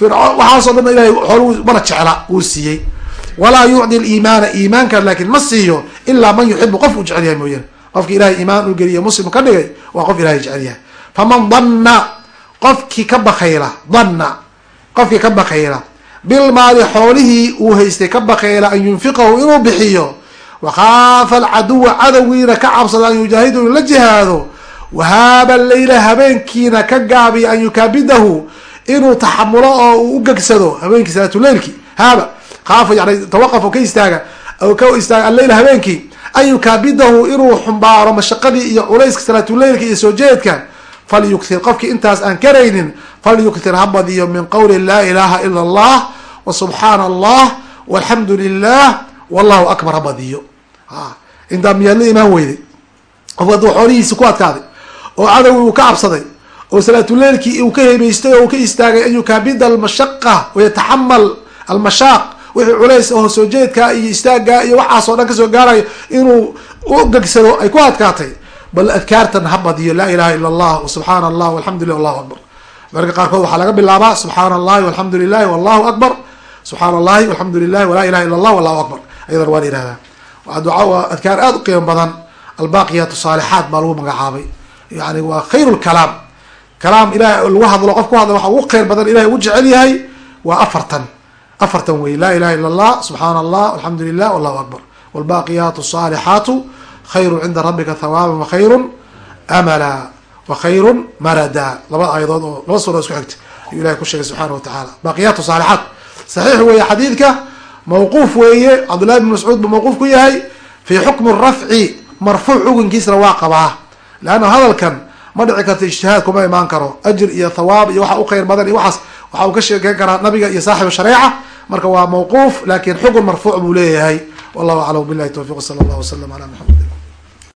waxaasoo dhan ilahay xool mana jecla wuu siiyey. Walaa yucdi liimaana iimaanka laakin ma siiyo ilaa man yuxibu qof uu jecel yahay mooyaane qofki ilahay iimaan u geliye muslim ka dhigay waa qof ilahay jecel yahay faman danna qofkii ka bakayla danna qofkii ka bakayla bilmaali xoolihii uu haystay ka bakayla an yunfiqahu inuu bixiyo wakhaafa alcaduwa cadowgiina ka cabsada an yujaahidu inuu la jihaado wahaaba leyla habeenkiina ka gaabiya an yukaabidahu inuu taxamulo oo uu ugegsado habeenkii salaatuleilki haaba khaafa yani tawaqaf ka istaaga ka istaaga alleyl habeenkii an yukaabidahu inuu xumbaaro mashaqadii iyo culayska salaatuleilka iyo soo jeedka falyukthir qofkii intaas aan karaynin falyukthir ha badiyo min qawli laa ilaha ila allah wa subxaana allah walxamdu lilah wallahu akbar ha badiyo intaa miyaad la imaan weyday qof hadduu xoolihiisi ku adkaaday oo cadowi uu ka cabsaday oo salaatuleilkii uu ka hebeystay oo uu ka istaagay an yukaabida almashaqa wayataxamal almashaaq wixii culays oo soo jeedkaa iyo istaagaa iyo waxaas oo dhan ka soo gaarayo inuu ugegsado ay ku adkaatay. Bal adkaartan ha badiyo laa ilaha ila allah subxaana allah walxamdu lilah wallahu akbar. Marka qaarkood waxaa laga bilaabaa subxaana allahi walxamdu lilahi wallahu akbar. Subxaana allahi walxamdu lilahi walaa ilaha illa allah wallahu akbar. Ayadan waa la yihahdaa waa duca adkaar aada u qiimo badan. Albaaqiyaat saalixaat baa lagu magacaabay yani waa khayr lkalaam kalaam ilahay lagu hadlo qof ku hadla waxa ugu khayr badan ilahay ugu jecel yahay waa afartan. Afartan wey laa ilaha illa allah subxaana allah alxamdu lilah wallahu akbar. Wlbaaqiyaat saalixaatu khayru cinda rabbika hawaaban wakhayru amala wakhayru marada. Labada aayadood oo laba suura isku xigta ayuu ilahay ku sheegay subxaana wa tacaala. Baaqiyaat saalixaat saxiix weeye xadiidka mawquuf weeye cabdullahi bn mascuud buu mawquuf ku yahay fi xukmi rafci marfuuc xukunkiisna waa qabaa leanna hadalkan ma dhici karto ijtihaad kuma imaan karo ajir iyo thawaab iyo waxa u khayr badan iyo waxaas waxa uu ka sheekeyn karaa nabiga iyo saaxibu shareeca marka waa mawquuf laakiin xukun marfuuc buu leeyahay wallahu aclam billahi tawfiq sala allah wasalam ala maxamed